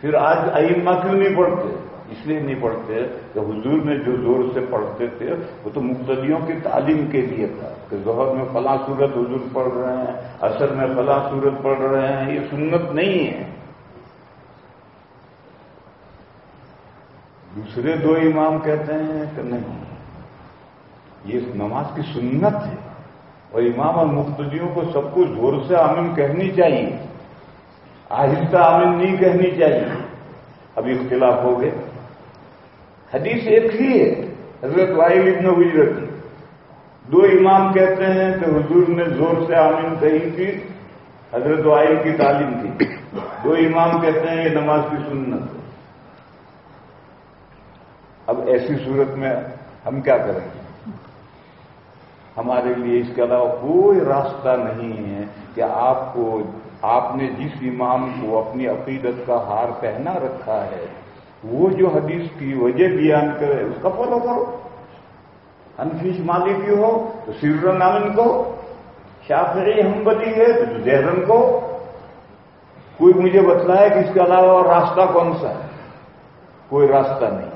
پھر آج ائمہ کیوں نہیں پڑھتے؟ اس لیے نہیں پڑھتے کہ حضور میں جو زور سے پڑھتے تھے، وہ تو مقتدیوں کی تعلیم کے لیے تھا کہ ظہر میں فلاں صورت حضور پڑھ رہے ہیں اثر میں فلاں صورت پڑھ رہے ہیں، یہ سنت نہیں ہے۔ دوسرے دو امام کہتے ہیں کہ نہیں، یہ نماز کی سنت ہے۔ اور امام اور مقتدیوں کو سب کچھ زور سے آمین کہنی چاہیے۔ آہستہ آمین نہیں کہنی چاہیے۔ اب اختلاف ہو گئے۔ حدیث ایک ہی ہے۔ حضرت وائل ابن حجرت کی دو امام کہتے ہیں کہ حضور نے زور سے آمین کہی تھی، حضرت وائل کی تعلیم کی دو امام کہتے ہیں یہ نماز کی سنت۔ ہے اب ایسی صورت میں ہم کیا کریں؟ گے ہمارے لیے اس کے علاوہ کوئی راستہ نہیں ہے کہ آپ کو، آپ نے جس امام کو اپنی عقیدت کا ہار پہنا رکھا ہے وہ جو حدیث کی وجہ بیان کرے، اس کا فالو کرو۔ انفیش مالکی ہو تو سیر نامن کو۔ شافری ہمبتی ہے تو زہرن کو۔ کوئی مجھے بتلایا کہ اس کے علاوہ اور راستہ کون سا ہے؟ کوئی راستہ نہیں۔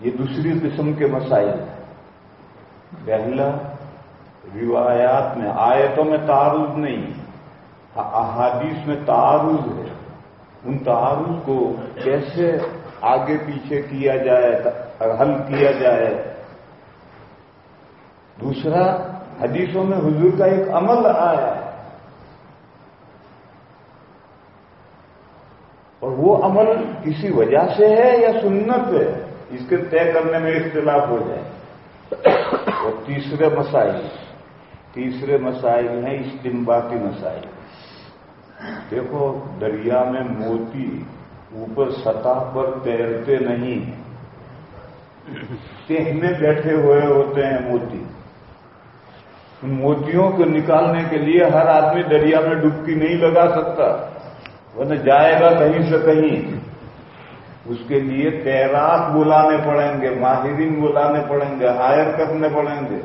یہ دوسری قسم کے مسائل ہیں۔ پہلا، روایات میں، آیتوں میں تعارض نہیں۔ احادیث میں تعارض ہے۔ ان تعارض کو کیسے آگے پیچھے کیا جائے، حل کیا جائے۔ دوسرا، حدیثوں میں حضور کا ایک عمل آیا ہے۔ اور وہ عمل کسی وجہ سے ہے یا سنت ہے؟ اس کے طے کرنے میں اختلاف ہو جائے۔ اور تیسرے مسائل تیسرے مسائل ہیں استمباتی مسائل۔ دیکھو، دریا میں موتی اوپر سطح پر تیرتے نہیں۔ میں بیٹھے ہوئے ہوتے ہیں موتی۔ موتیوں کو نکالنے کے لیے ہر آدمی دریا میں ڈبکی نہیں لگا سکتا، ورنہ جائے گا کہیں سے کہیں۔ اس کے لیے تیراک بلانے پڑیں گے، ماہرین بلانے پڑیں گے، ہائر کرنے پڑیں گے۔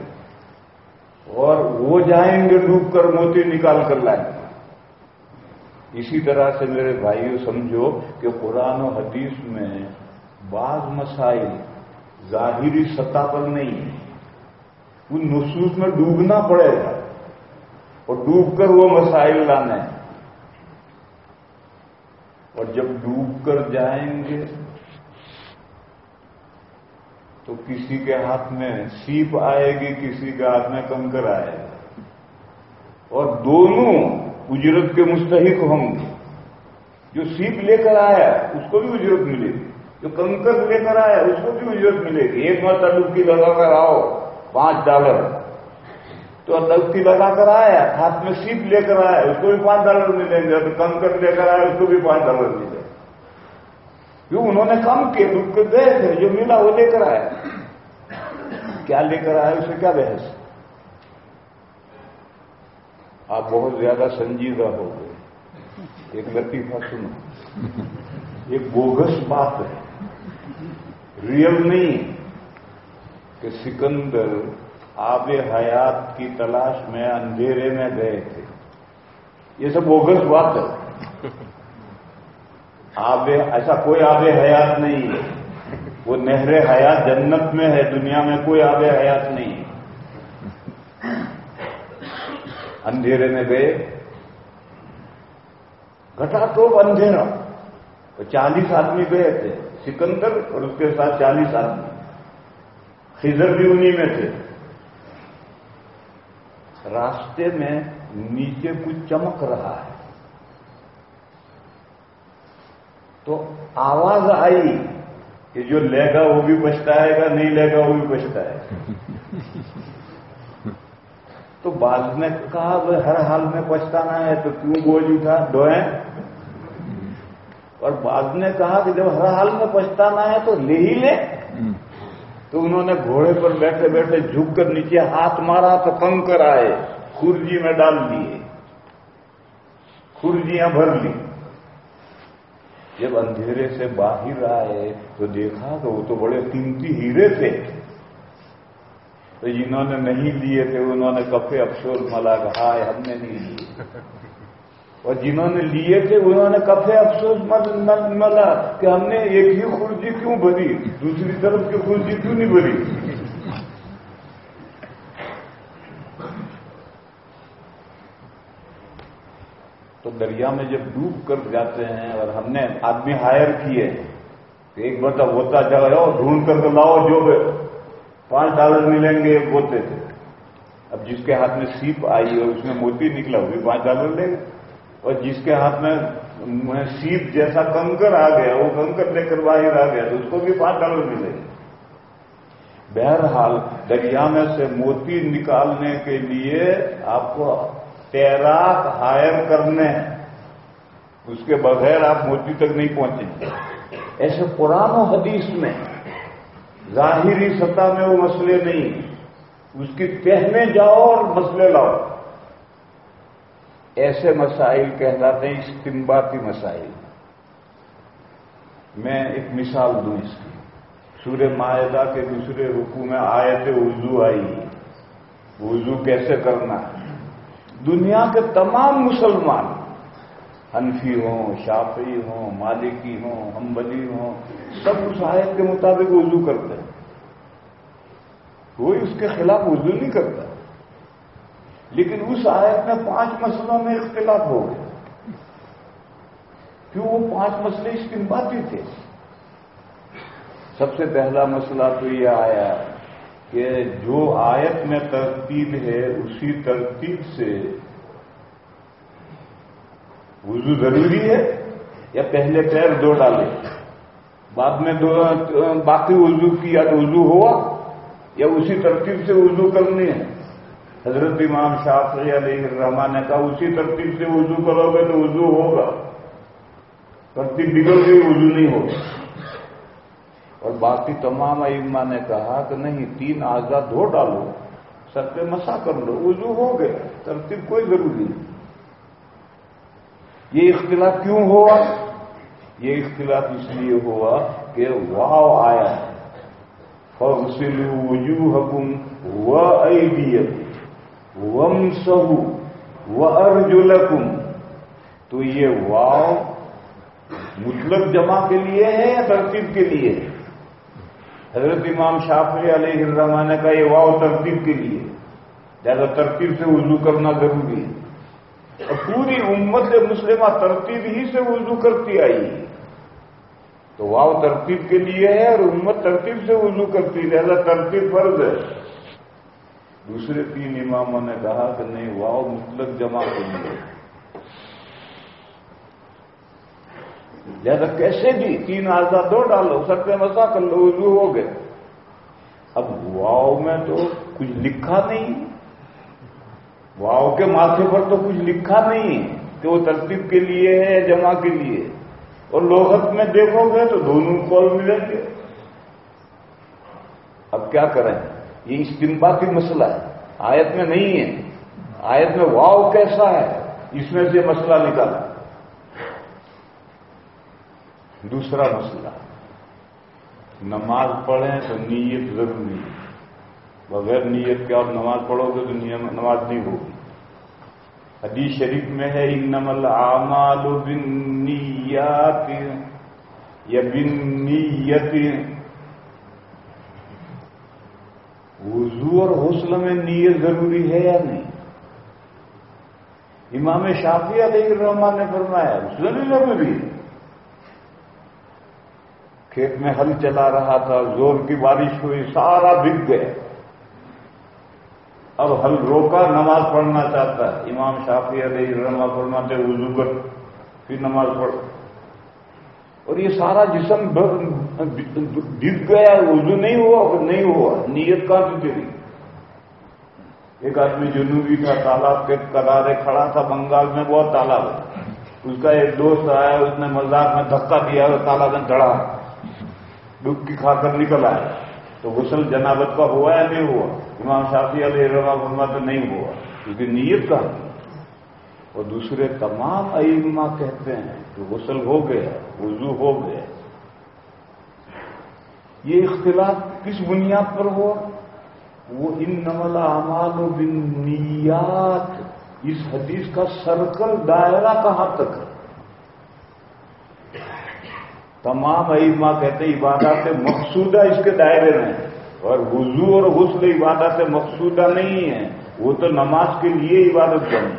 اور وہ جائیں گے ڈوب کر موتی نکال کر لائیں۔ گے اسی طرح سے میرے بھائیوں سمجھو کہ قرآن و حدیث میں بعض مسائل ظاہری سطح پر نہیں ان نصوص میں ڈوبنا پڑے گا۔ اور ڈوب کر وہ مسائل لانے۔ اور جب ڈوب کر جائیں گے تو کسی کے ہاتھ میں سیپ آئے گی، کسی کے ہاتھ میں کنکر آئے گا۔ اور دونوں اجرت کے مستحق ہوں گے۔ جو سیپ لے کر آیا اس کو بھی اجرت ملے گی۔ جو کنکر لے کر آیا اس کو بھی اجرت ملے گی۔ ایک مرتبہ ڈبکی لگا کر آؤ، پانچ ڈالر۔ تو ڈبکی لگا کر آیا ہاتھ میں سیپ لے کر آیا اس کو بھی پانچ ڈالر ملیں گے۔ کنکر لے کر آیا اس کو بھی پانچ ڈالر ملے گا کیوں؟ انہوں نے کم کیے ڈب کے گئے تھے، جو ملا وہ لے کر آیا۔ کیا لے کر آیا؟ اسے کیا بحث؟ آپ بہت زیادہ سنجیدہ ہو گئے۔ ایک لطیفہ سنو۔ ایک بوگس بات ہے۔ ریئل نہیں کہ سکندر آب حیات کی تلاش میں اندھیرے میں گئے تھے۔ یہ سب بوگس بات ہے۔ آب، ایسا کوئی آب حیات نہیں۔ ہے وہ نہر حیات جنت میں ہے، دنیا میں کوئی آب حیات نہیں ہے اندھیرے میں گئے گھٹا تو اندھیرا۔ تو چالیس آدمی گئے تھے، سکندر اور اس کے ساتھ چالیس آدمی۔ خزر بھی انہیں میں تھے۔ راستے میں نیچے کچھ چمک رہا ہے۔ تو آواز آئی کہ جو لے گا وہ بھی پچھتائے گا، نہیں لے گا وہ بھی پچھتائے گا۔ تو بعض نے کہا ہر حال میں پچھتانا ہے تو کیوں بوجھ اٹھا ڈوئیں اور بعض نے کہا کہ جب ہر حال میں پچھتانا ہے تو لے ہی لے۔ تو انہوں نے گھوڑے پر بیٹھے بیٹھے جھک کر نیچے ہاتھ مارا تو کنکر آئے خرجی میں ڈال دیے۔ خرجیاں بھر لی جب اندھیرے سے باہر آئے تو دیکھا کہ وہ تو بڑے قیمتی ہیرے تھے۔ تو جنہوں نے نہیں لیے تھے، انہوں نے کفے افسوس ملا کہ ہائے، ہم نے نہیں لیے اور جنہوں نے لیے تھے، انہوں نے کفے افسوس ملا کہ ہم نے ایک ہی خرجی کیوں بھری؟ دوسری طرف کی خرجی کیوں نہیں بھری؟ تو دریا میں جب ڈوب کر جاتے ہیں اور ہم نے آدمی ہائر کیے ایک بتا ہوتا جگہ ڈھونڈ کر تو لاؤ جو پانچ ڈالر ملیں گے بولتے تھے اب جس کے ہاتھ میں سیپ آئی اور اس میں موتی نکلا، وہ بھی پانچ ڈالر لے گا۔ اور جس کے ہاتھ میں سیپ جیسا کنکر آ گیا، وہ کنکر لے کر باہر آ گیا، تو اس کو بھی پانچ ڈالر ملے۔ گا بہرحال دریا میں سے موتی نکالنے کے لیے آپ کو تیراک ہائر کرنے اس کے بغیر آپ موتی تک نہیں پہنچیں۔ گے ایسے قرآن و حدیث میں ظاہری سطح میں وہ مسئلے نہیں اس کی کہنے جاؤ اور مسئلے لاؤ۔ ایسے مسائل کہلاتے ہیں استمباتی مسائل۔ میں ایک مثال دوں اس کی۔ سورہ معاہدہ کے دوسرے رکو میں آیت وضو آئی۔ وضو کیسے کرنا دنیا کے تمام مسلمان حنفی ہوں شافی ہوں، مالکی ہوں ہمبلی ہوں، سب اس آیت کے مطابق وضو کرتے ہیں۔ کوئی اس کے خلاف وضو نہیں کرتا۔ لیکن اس آیت میں پانچ مسئلوں میں اختلاف ہو گئے کیوں وہ پانچ مسئلے اس کی باتی تھے؟ سب سے پہلا مسئلہ تو یہ آیا کہ جو آیت میں ترتیب ہے، اسی ترتیب سے وضو ضروری ہے یا پہلے پیر دو ڈالے؟ بعد میں دو باقی وضو کیا تو وضو ہوا؟ یا اسی ترتیب سے وضو کرنی ہے۔ حضرت امام شافعی علیہ الرحمان نے کہا، اسی ترتیب سے وضو کرو گے تو وضو ہوگا۔ ترتیب بگڑ گئی، وضو نہیں ہوگا۔ اور باقی تمام ائمہ نے کہا کہ نہیں، تین آزاد دھو ڈالو، سر پہ مسا کر لو، وضو ہو گئے ترتیب کوئی ضروری نہیں۔ یہ اختلاف کیوں ہوا؟ یہ اختلاف اس لیے ہوا کہ واؤ آیا۔ ہے فصل وجو حکم و وم سہو و تو یہ واؤ مطلق جمع کے لیے ہے یا ترتیب کے لیے ہے؟ حضرت امام شافی علیہ الرحمان نے کہا یہ واؤ ترتیب کے لیے زیادہ ترتیب سے وضو کرنا ضروری ہے۔ اور پوری امت مسلمہ ترتیب ہی سے وضو کرتی آئی ہے۔ تو واؤ ترتیب کے لیے ہے اور امت ترتیب سے وضو کرتی لہذا ترتیب فرض ہے۔ دوسرے تین اماموں نے کہا کہ نہیں واؤ مطلق جمع کے لیے لہذا کیسے بھی تین آزاد دو ڈالو سب پہ مسا کر لو، وضو ہو گئے۔ اب واؤ میں تو کچھ لکھا نہیں۔ واؤ کے ماتھے پر تو کچھ لکھا نہیں کہ وہ ترتیب کے لیے ہے یا جمع کے لیے۔ اور لوہت میں دیکھو گے تو دونوں کال ملیں گے اب کیا کریں؟ یہ استمبا کی مسئلہ ہے۔ آیت میں نہیں ہے۔ آیت میں واؤ کیسا ہے؟ اس میں سے مسئلہ نکالا۔ دوسرا مسئلہ۔ نماز پڑھیں تو نیت ضروری ہے۔ بغیر نیت کے آپ نماز پڑھو گے تو نماز نہیں ہوگی۔ حدیث شریف میں ہے ان نمل آمال بن نیات یا بن نیت وضو اور حوصلہ میں نیت ضروری ہے یا نہیں؟ امام شافی علیہ الرحمان نے فرمایا حوصلہ نہیں ضروری کھیت میں ہل چلا رہا تھا، زور کی بارش ہوئی، سارا بک گئے اب ہل روکا نماز پڑھنا چاہتا ہے۔ امام شافی علیہ رما فرماتے وضو کر، پھر نماز پڑھ۔ اور یہ سارا جسم بک گیا وضو نہیں ہوا نہیں ہوا۔ نیت کا بھی تیری؟ ایک آدمی جنوبی تھا تالاب کے کنارے کھڑا تھا، بنگال میں بہت تالاب ہے۔ اس کا ایک دوست آیا، اس نے مزاق میں دھکا دیا اور تالاب میں چڑھا ڈبکی کھا کر نکل آئے تو غسل جنابت کا ہوا یا نہیں ہوا؟ امام شافی علیہ روا فرما تو نہیں ہوا۔ کیونکہ نیت کا۔ اور دوسرے تمام ائمہ کہتے ہیں کہ غسل ہو گیا، وضو ہو گیا۔ یہ اختلاف کس بنیاد پر ہوا؟ وہ ان نمل اعمال و بنیات اس حدیث کا سرکل دائرہ کہاں تک ہے؟ تمام ائمہ کہتے ہیں عبادات مقصودہ اس کے دائرے میں اور وضو اور غسل عبادت مقصودہ نہیں ہے وہ تو نماز کے لیے عبادت بنی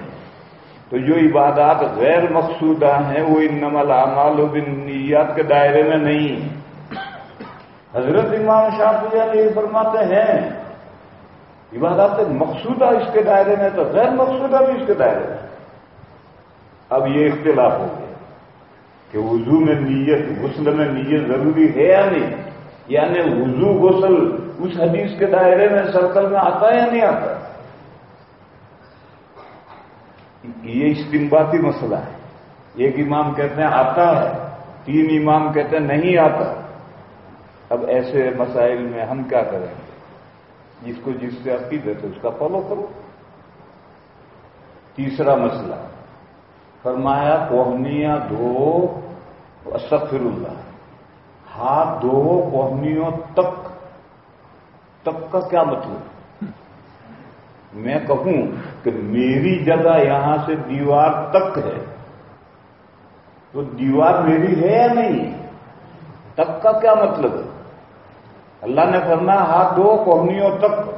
تو جو عبادات غیر مقصودہ ہیں، وہ ان نمل اعمال و نیات کے دائرے میں نہیں حضرت امام شاہ یہ فرماتے ہیں، عبادات مقصودہ اس کے دائرے میں تو غیر مقصودہ بھی اس کے دائرے میں۔ اب یہ اختلاف ہو گیا۔ کہ وضو میں نیت، غسل میں نیت ضروری ہے یا نہیں؟ یعنی وضو، غسل اس حدیث کے دائرے میں، سرکل میں آتا ہے یا نہیں آتا؟ یہ استمباتی مسئلہ ہے۔ ایک امام کہتے ہیں، آتا ہے۔ تین امام کہتے ہیں، نہیں آتا۔ اب ایسے مسائل میں ہم کیا کریں گے؟ جس کو جس سے عقیدت ہے اس کا فالو کرو۔ تیسرا مسئلہ، فرمایا، کوہنیاں دو استغفر اللہ ہاتھ دو کوہنیوں تک تک کا کیا مطلب؟ میں کہوں کہ میری جگہ یہاں سے دیوار تک ہے۔ تو دیوار میری ہے یا نہیں؟ تک کا کیا مطلب؟ ہے اللہ نے فرمایا، ہاتھ دو کوہنیوں تک،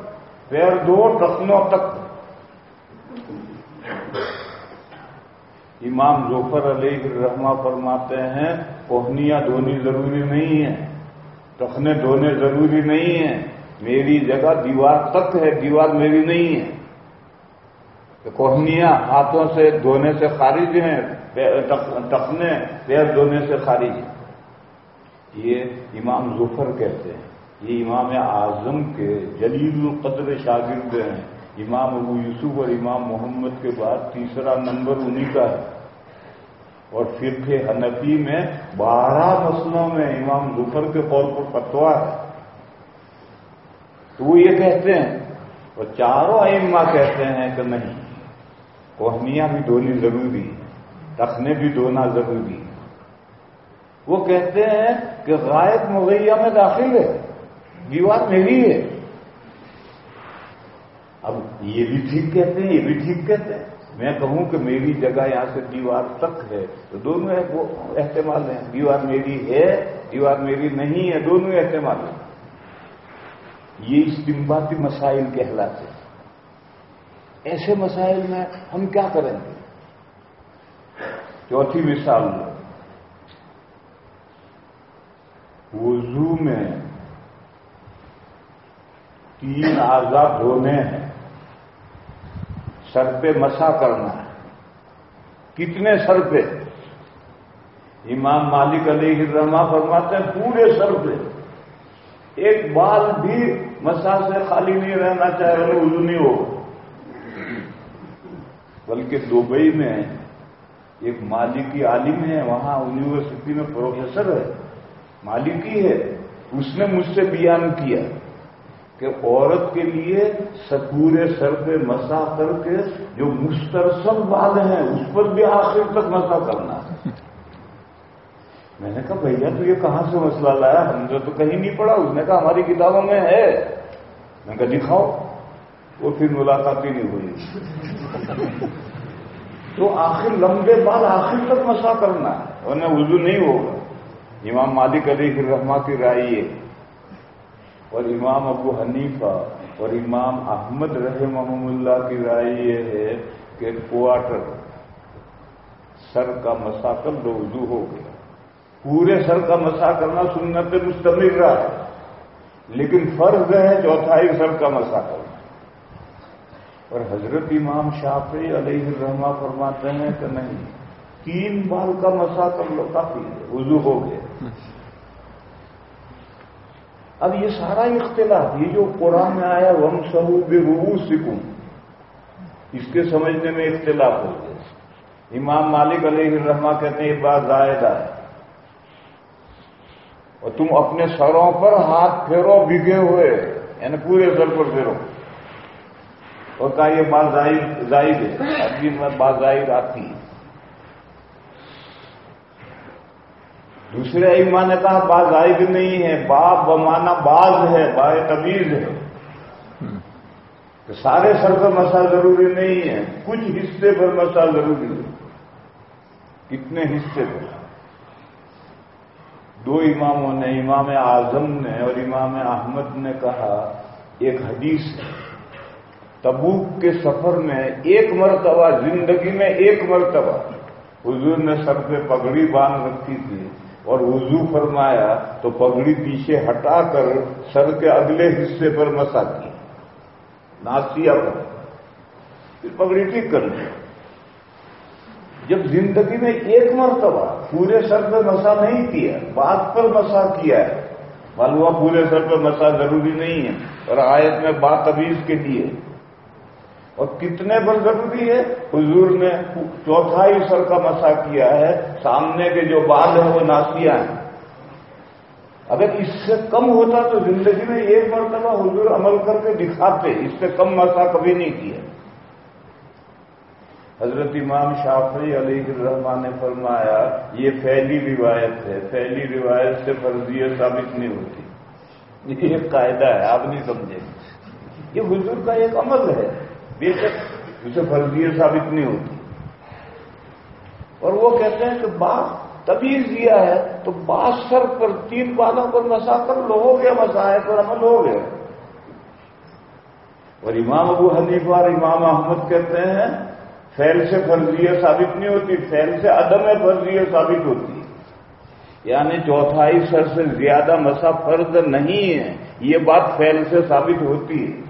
پیر دو ٹخنوں تک۔ امام ظفر علیہ الرحمہ فرماتے ہیں، کوہنیاں دھونی ضروری نہیں ہیں۔ ٹخنے دھونے ضروری نہیں ہیں۔ میری جگہ دیوار تک ہے، دیوار میری نہیں ہے۔ کوہنیاں ہاتھوں سے دھونے سے خارج ہیں ٹخنے، پیر دھونے سے خارج ہیں۔ یہ امام ظفر کہتے ہیں۔ یہ امام اعظم کے جلیل القدر شاگرد ہیں۔ امام ابو یوسف اور امام محمد کے بعد تیسرا نمبر انہی کا ہے۔ اور فرق حنفی میں بارہ مسلوں میں امام ظفر کے طور پر پتوا ہے۔ تو وہ یہ کہتے ہیں، اور چاروں ائمہ کہتے ہیں کہ نہیں، کوہنیاں بھی دھونی ضروری تخنے بھی دھونا ضروری وہ کہتے ہیں کہ غائب مغیہ میں داخل ہے، دیوار میری ہے۔ اب یہ بھی ٹھیک کہتے ہیں، یہ بھی ٹھیک کہتے ہیں۔ میں کہوں کہ میری جگہ یہاں سے دیوار تک ہے، تو دونوں وہ احتمال ہیں۔ دیوار میری ہے، دیوار میری نہیں ہے، دونوں احتمال ہیں۔ یہ استمباتی مسائل کہلاتے ہیں۔ ایسے مسائل میں ہم کیا کریں گے؟ چوتھی مثال وضو میں تین آزاد دھونے ہیں۔ سر پہ مسا کرنا ہے۔ کتنے سر پہ؟ امام مالک علیہ الرحمہ فرماتے ہیں پورے سر پہ۔ ایک بال بھی مسا سے خالی نہیں رہنا چاہے وضو نہیں ہو۔ بلکہ دبئی میں ایک مالکی عالم ہے، وہاں یونیورسٹی میں پروفیسر ہے۔ مالکی ہے۔ اس نے مجھ سے بیان کیا۔ کہ عورت کے لیے سپورے سر پہ مسا کر کے جو مسترسل بال ہیں، اس پر بھی آخر تک مسا کرنا۔ ہے میں نے کہا، بھیا، تو یہ کہاں سے مسئلہ لایا؟ ہم نے تو کہیں نہیں پڑھا۔ اس نے کہا، ہماری کتابوں میں ہے۔ میں کہا، دکھاؤ۔ وہ پھر ملاقات ہی نہیں ہوئی۔ تو آخر لمبے بال آخر تک مسا کرنا۔ ہے ورنہ وضو نہیں ہوگا۔ امام مالک علی رحما کی رائے یہ اور امام ابو حنیفہ اور امام احمد رحم اللہ کی رائے یہ ہے کہ کوارٹر سر کا مسا کر دو وضو ہو گیا۔ پورے سر کا مسا کرنا سنت پہ مستمر رہا ہے۔ لیکن فرض ہے چوتھائی سر کا مسا کرنا اور حضرت امام شافی علیہ الرحمہ فرماتے ہیں کہ نہیں، تین بال کا مسا کر لو کافی وضو ہو گیا۔ اب یہ سارا اختلاف، یہ جو قرآن میں آیا وم سہو بے روح سکوں اس کے سمجھنے میں اختلاف ہو گیا۔ امام مالک علیہ الرحمہ کہتے ہیں، یہ بات زائدہ ہے اور تم اپنے سروں پر ہاتھ پھیرو بگے ہوئے یعنی پورے سر پر پھیرو۔ اور کہا، یہ بات زائد ہے۔ اب میں بات زائد آتی ہے۔ دوسرے ایمان نے کہا باز عائد نہیں ہے، باپ بمانا باز ہے با تمیز ہے۔ کہ سارے سر پر مسا ضروری نہیں ہے۔ کچھ حصے پر مسا ضروری ہے کتنے حصے پر؟ دو اماموں نے، امام اعظم نے اور امام احمد نے کہا، ایک حدیث ہے۔ تبوک کے سفر میں ایک مرتبہ، زندگی میں ایک مرتبہ حضور نے سر پہ پگڑی باندھ رکھی تھی۔ اور وضو فرمایا تو پگڑی پیچھے ہٹا کر سر کے اگلے حصے پر مسا کی۔ ناسیا پر۔ پھر پگڑی ٹھیک کر لی۔ جب زندگی میں ایک مرتبہ پورے سر پہ مسا نہیں کیا، بات پر مسا کیا ہے، معلوم پورے سر پہ مسا ضروری نہیں ہے، اور آیت میں بات ابیز کے لیے۔ اور کتنے پر ضروری ہے؟ حضور نے چوتھائی سر کا مسا کیا ہے، سامنے کے جو بال ہیں وہ ناسیاں ہیں۔ اگر اس سے کم ہوتا تو زندگی میں ایک مرتبہ حضور عمل کر کے دکھاتے، اس سے کم مسا کبھی نہیں کیا۔ حضرت امام شافری علی الرحمان نے فرمایا، یہ پہلی روایت ہے، پہلی روایت سے فرضیت ثابت نہیں ہوتی۔ یہ ایک قاعدہ ہے، آپ نہیں سمجھیں یہ حضور کا ایک عمل ہے۔ بے شک اسے فرضیت ثابت نہیں ہوتی۔ اور وہ کہتے ہیں کہ باغ تبھی دیا ہے تو بات سر پر تین بالوں پر مسا کر لو ہو گیا مسائل پر عمل ہو گیا۔ اور امام ابو حنیفہ اور امام احمد کہتے ہیں فیل سے فرضیہ ثابت نہیں ہوتی فیل سے عدم فرضیہ ثابت ہوتی۔ یعنی چوتھائی سر سے زیادہ مسا فرض نہیں ہے، یہ بات فیل سے ثابت ہوتی ہے۔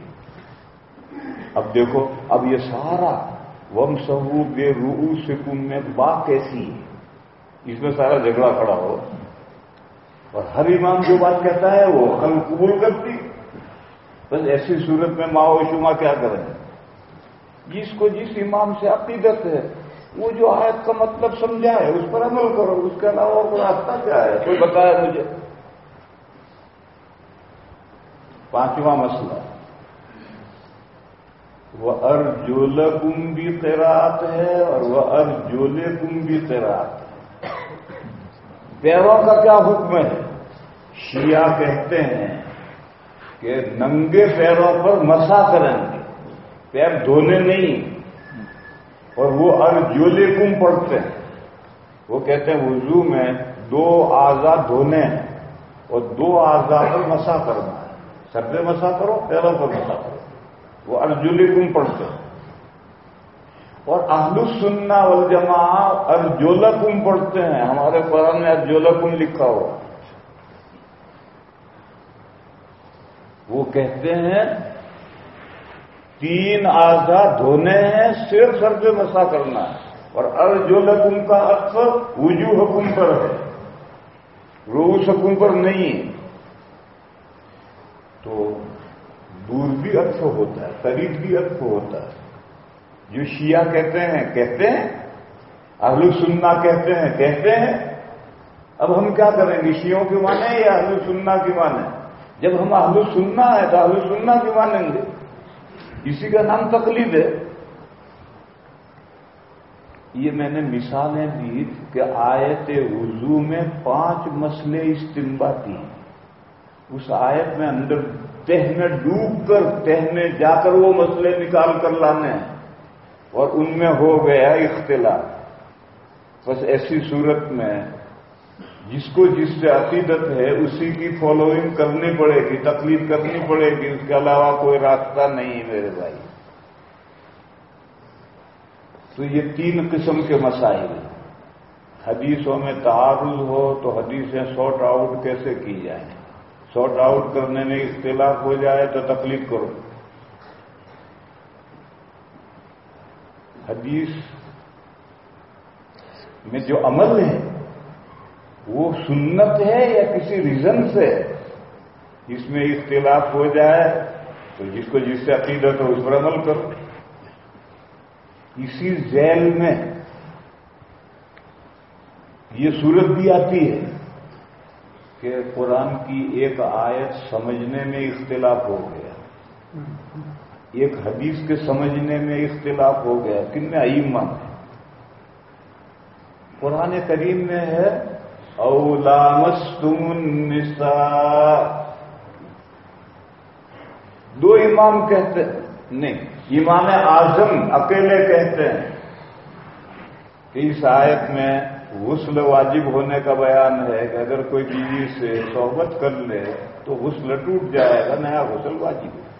اب دیکھو، اب یہ سارا وم سہو بے روح سکون میں با کیسی ہے؟ اس میں سارا جھگڑا کھڑا ہو۔ اور ہر امام جو بات کہتا ہے، وہ ہم قبول کرتی۔ بس ایسی صورت میں ماں و شما کیا کریں؟ جس کو جس امام سے عقیدت ہے، وہ جو آیت کا مطلب سمجھا ہے اس پر عمل کرو۔ اس کے علاوہ کوئی راستہ کیا ہے؟ کوئی بتایا مجھے؟ پانچواں مسئلہ۔ وہ ارجول کم بھی تیرات ہے اور وہ ارجولے کم بھی تیرات ہے۔ پیروں کا کیا حکم ہے؟ شیعہ کہتے ہیں کہ ننگے پیروں پر مسا کریں گے۔ پیر دھونے نہیں۔ اور وہ ارجولے کم پڑتے ہیں۔ وہ کہتے ہیں، وضو میں دو آزاد دھونے ہیں اور دو آزاد پر مسا کرنا ہے۔ سر پہ مسا کرو، پیروں پر مسا کرو۔ وہ ارجولی کم پڑتے ہیں۔ اور اہل السنہ والجماع ارجولکم پڑھتے ہیں۔ ہمارے قرآن میں ارجولکم لکھا ہوا وہ کہتے ہیں، تین آزاد دھونے ہیں صرف سر پہ مسا کرنا ہے۔ اور ارجولکم کا اکثر وجو حکم پر ہے۔ روس حکم پر نہیں۔ تو دور بھی اکثر ہوتا ہے قریب بھی اکثر ہوتا ہے۔ جو شیعہ کہتے ہیں کہتے ہیں، اہل سننا کہتے ہیں کہتے ہیں۔ اب ہم کیا کریں؟ گے شیوں کی مانیں یا اہل سننا کی مانیں جب ہم اہل سننا ہے تو اہل سننا کی مانیں گے اسی کا نام تقلید ہے۔ یہ میں نے مثالیں دی کہ آیت وضو میں پانچ مسئلے استمبا ہیں۔ اس آیت میں اندر تہ میں ڈوب کر تہ میں جا کر وہ مسئلے نکال کر لانے اور ان میں ہو گیا اختلاف۔ بس ایسی صورت میں جس کو جس سے عقیدت ہے، اسی کی فالوئنگ کرنی پڑے گی تکلیف کرنی پڑے گی، اس کے علاوہ کوئی راستہ نہیں میرے بھائی۔ تو یہ تین قسم کے مسائل حدیثوں میں تعارض ہو تو حدیثیں سارٹ آؤٹ کیسے کی جائیں؟ سارٹ آؤٹ کرنے میں اختلاف ہو جائے تو تکلیف کرو۔ حدیث میں جو عمل ہے، وہ سنت ہے یا کسی ریزن سے جس میں اختلاف ہو جائے، تو جس کو جس سے عقیدت ہو اس پر عمل کرو۔ اسی ذیل میں یہ صورت بھی آتی ہے۔ کہ قرآن کی ایک آیت سمجھنے میں اختلاف ہو گیا۔ ایک حدیث کے سمجھنے میں اختلاف ہو گیا۔ کن میں ایما ہے قرآن کریم میں ہے اولامستم النساء۔ دو امام کہتے نہیں، امام اعظم اکیلے کہتے ہیں کہ اس آیت میں غسل واجب ہونے کا بیان ہے کہ اگر کوئی بیوی سے صحبت کر لے تو غسل ٹوٹ جائے گا، نیا غسل واجب ہے۔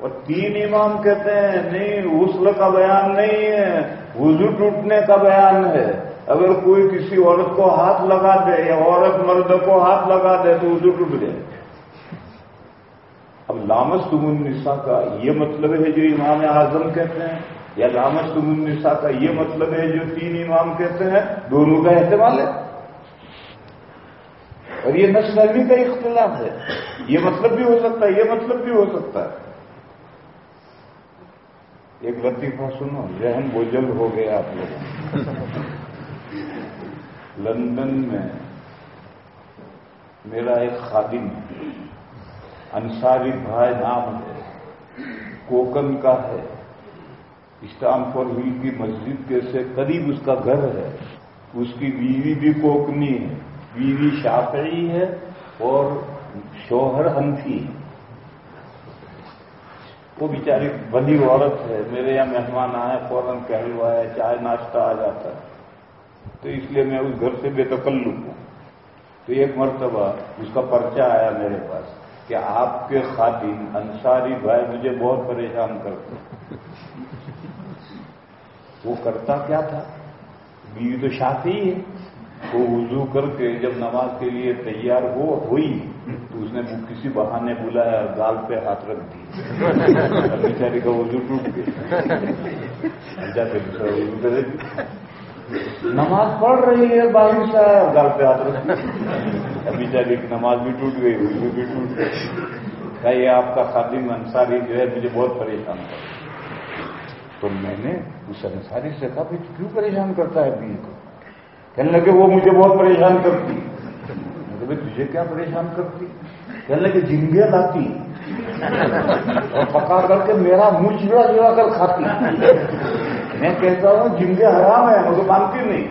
اور تین امام کہتے ہیں، نہیں، غسل کا بیان نہیں ہے، وضو ٹوٹنے کا بیان ہے۔ اگر کوئی کسی عورت کو ہاتھ لگا دے یا عورت مرد کو ہاتھ لگا دے تو وضو ٹوٹ جائے۔ اب لامس تم النساء کا یہ مطلب ہے جو امام اعظم کہتے ہیں۔ یا لامس تم النساء کا یہ مطلب ہے جو تین امام کہتے ہیں، دونوں کا احتمال ہے۔ اور یہ نسلی کا اختلاف ہے۔ یہ مطلب بھی ہو سکتا ہے، یہ مطلب بھی ہو سکتا ہے۔ ایک لطیفہ سنو، ذہن بوجھل ہو گیا آپ لوگ لندن میں میرا ایک خادم انصاری بھائی نام ہے، کوکن کا ہے۔ اسٹام ہل کی مسجد کے سے قریب اس کا گھر ہے۔ اس کی بیوی بھی کوکنی ہے۔ بیوی شافعی ہے اور شوہر ہنفی ہے۔ وہ بیچاری بلی عورت ہے۔ میرے یہاں مہمان آئے، فوراً کہلوا ہے چائے ناشتہ آ جاتا ہے۔ تو اس لیے میں اس گھر سے بے تکلف ہوں۔ تو ایک مرتبہ اس کا پرچہ آیا میرے پاس کہ آپ کے خاتین انصاری بھائی مجھے بہت پریشان کرتے وہ کرتا کیا تھا؟ بیوی تو شافی ہے۔ وہ وضو کر کے جب نماز کے لیے تیار ہو، ہوئی، تو اس نے کسی بہانے بلایا اور گال پہ ہاتھ رکھ دی۔ بیچاری کا وضو ٹوٹ گیا۔ وضو کرے نماز پڑھ رہی ہے بارش آیا اور گال پہ ہاتھ رکھ بیچاری کی نماز بھی ٹوٹ گئی، وضو بھی ٹوٹ گئی یہ آپ کا خادم انصاری جو ہے، مجھے بہت پریشان کر تو میں نے اس انصاری سے کہا کیوں پریشان کرتا ہے بیوی کو؟ کہنے لگے، وہ مجھے بہت پریشان کرتی بھائی، تجھے کیا پریشان کرتی کہنے لگے جنگے لاتی اور پکا کر کے میرا منہ چڑا چڑا کر کھاتی میں کہتا ہوں جنگے حرام ہے مجھے مانتی نہیں.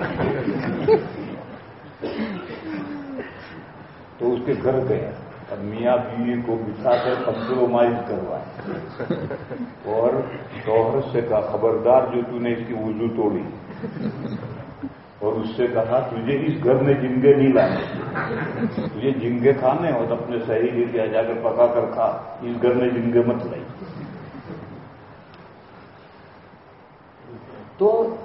تو اس کے گھر گیا۔ اور میاں بیوی کو بٹھا کر کمپرومائز کروائے اور شوہر سے کہا، خبردار جو تو نے اس کی وضو توڑی۔ اور اس سے کہا، تجھے اس گھر میں جنگے نہیں لانے۔ تجھے جنگے کھانے اور اپنے صحیح لے کے جا کر پکا کر کھا۔ اس گھر میں جنگے مت لائی تو